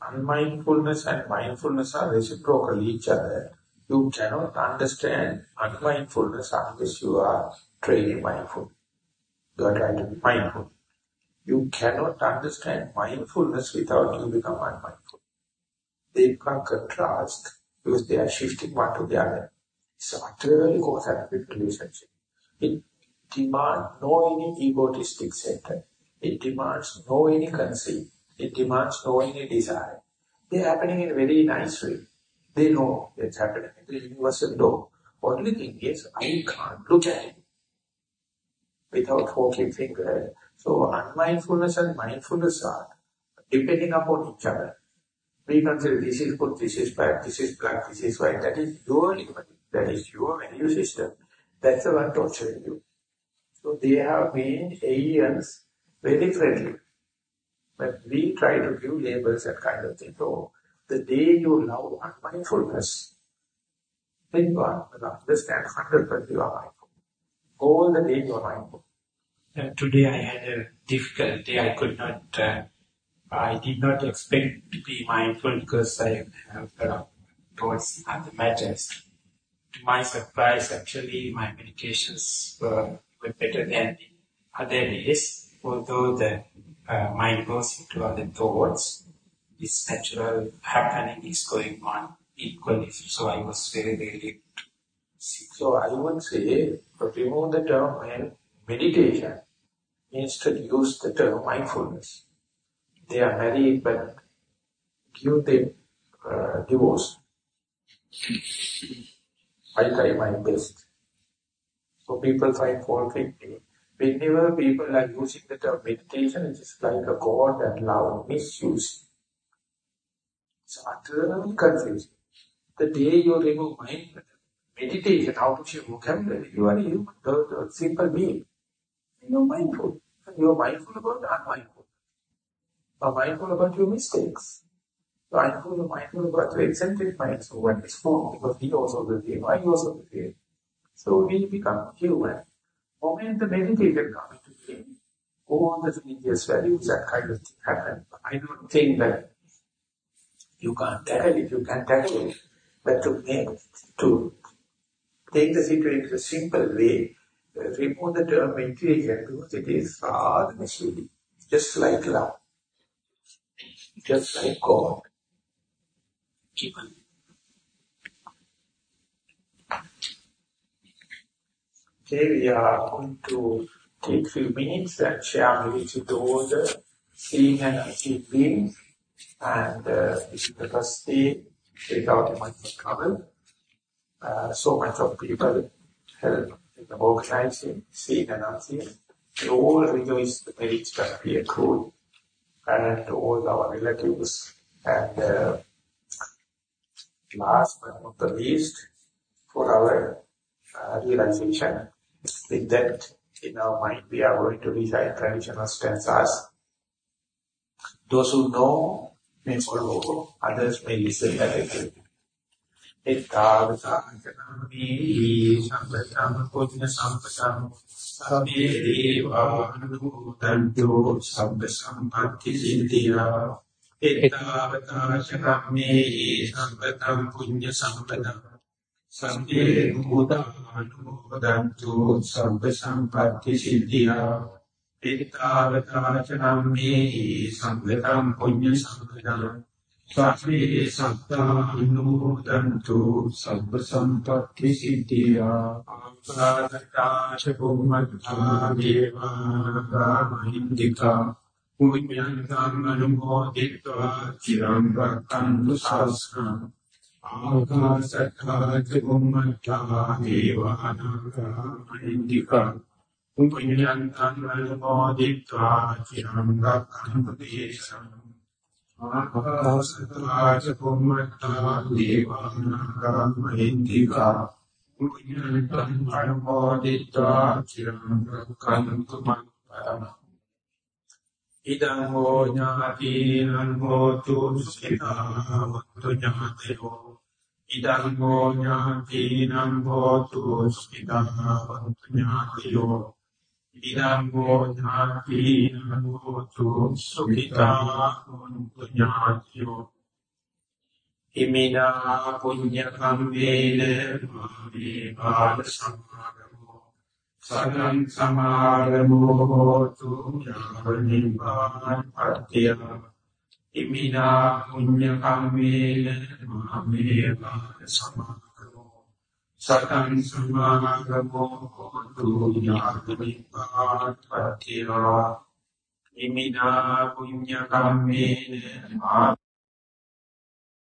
[SPEAKER 1] Unmindfulness and mindfulness are reciprocal each other. You cannot understand unmindfulness unless you are training mindful. You are trying to be mindful. You cannot understand mindfulness without you become unmindful. They become contrast because they are shifting one to the other. It's utterly cause and effect relationship. It demands no any egotistic center. It demands no any conceit. It demands no any desire. They're happening in a very nice way. They know it's happening in the universal law. Only thing is, I can't look at it without forking finger. So unmindfulness and mindfulness are depending upon each other. We consider this is good, this is bad, this is black, this is white. That is your limit. That is your value system. That's the one torturing you. So they have been aliens very friendly. But we try to give labels and kind of thing. So the day you love unmindfulness, then you are going to understand 100% you are mindful. All the day you are mindful.
[SPEAKER 10] Uh, today I had a difficult day. I could not, uh, I did not expect to be mindful because I have uh, towards other matters. To my surprise, actually, my meditations were, were better than the other days, although the uh, mind goes into other thoughts. This natural happening is going on equally. So I was very relieved.
[SPEAKER 1] So I would say, remove the term meditation. Instead use the term mindfulness. They are married but give them uh, divorce. I try my best. So people find fault with me. Whenever people are using the term meditation, it is like a God and love misuse. It's utterly confusing. The day you remove mind, meditation out of your vocabulary, you are a the simple being. You are mindful. You are mindful about the unmindful. You are mindful about your mistakes. You are mindful, mindful about your eccentric mind. So when it's formed, because he also the same, I also the same. So we become human. Moment the meditation comes to being, all the religious values, that kind of thing happen. I don't think that you can't tackle it, you can tackle it. But to make, to take the situation in a simple way, uh, remove the term meditation because it is rather misleading. Just like love. Just like God. On. Okay, we are going to take few minutes and share with all the seeing and unseen beings. And uh, this is the first day without much trouble. Uh, so much of people help in the organizing, seeing and unseen. We all rejoice the merits that we accrued and to all our relatives. And uh, last but not the least, for our uh, realization, with that in our mind, we are going to recite traditional stanzas. Those who know may follow others may listen better. එක්කාවසාකනමේ සම්පතම් පුඤ්ඤ සම්පතම් සබ්බේ දේවා අනුමෝදන්තෝ සබ්බ සම්පatti සිද්ධියා. එක්කාවසාකනමේ සම්පතම් පුඤ්ඤ සම්පතම් සබ්බේ භූතානුමෝදන්තෝ සබ්බ සම්පatti සිද්ධියා. ඒතාවතාචනම් මේ සංගතම් පුඤ්ඤ සංගතම් සබ්බේ සත්තා අනුමෝදන්තු සබ්බ සම්පත්ති සිද්ධියා ආසාදකාච බුම්මත්තා දේවා මහින්දිකා පුඤ්ඤං ධම්මනුමෝදිत्वा චිරං රක්ඛන්තු සාසනං ආකාශත්තා ච බුම්මත්තා දේවා අනාගතා මහින්දිකා කුංගිනන්තං අනුමෝදිත්වා චිරං රක්ඛන්තේසං ආකාශත්වාච කුම්මත්තා දේවානං කරම්මෙන්තිකා කුංගිනන්තං අනුමෝදිත්වා චිරං රක්ඛන්තුමන් පරම ඉදං හෝ ඥාතිනං හෝතු සිතාවත්තු ඥාතයෝ. ඉදං හෝ ඥාතිනං හෝතු සිතාවත්තු ඥාතයෝ. ඉදම්බෝ ඥාති නමෝතු සුඛිතා පුඤ්ඤාත්‍යෝ ඉමිනා පුඤ්ඤ කම්මේන මාදී පාද සම්මාගමෝ සගං සමාගමෝ හෝතු ඥානිපාන පත්‍ය ඉමිනා පුඤ්ඤ කම්මේන මාදී පාද සම්මාගමෝ සතං සම්මානගමෝ හොතු ඥාතමිපාත්පත්තිරෝ ඉමිනා පුඤ්ඤ කම්මේන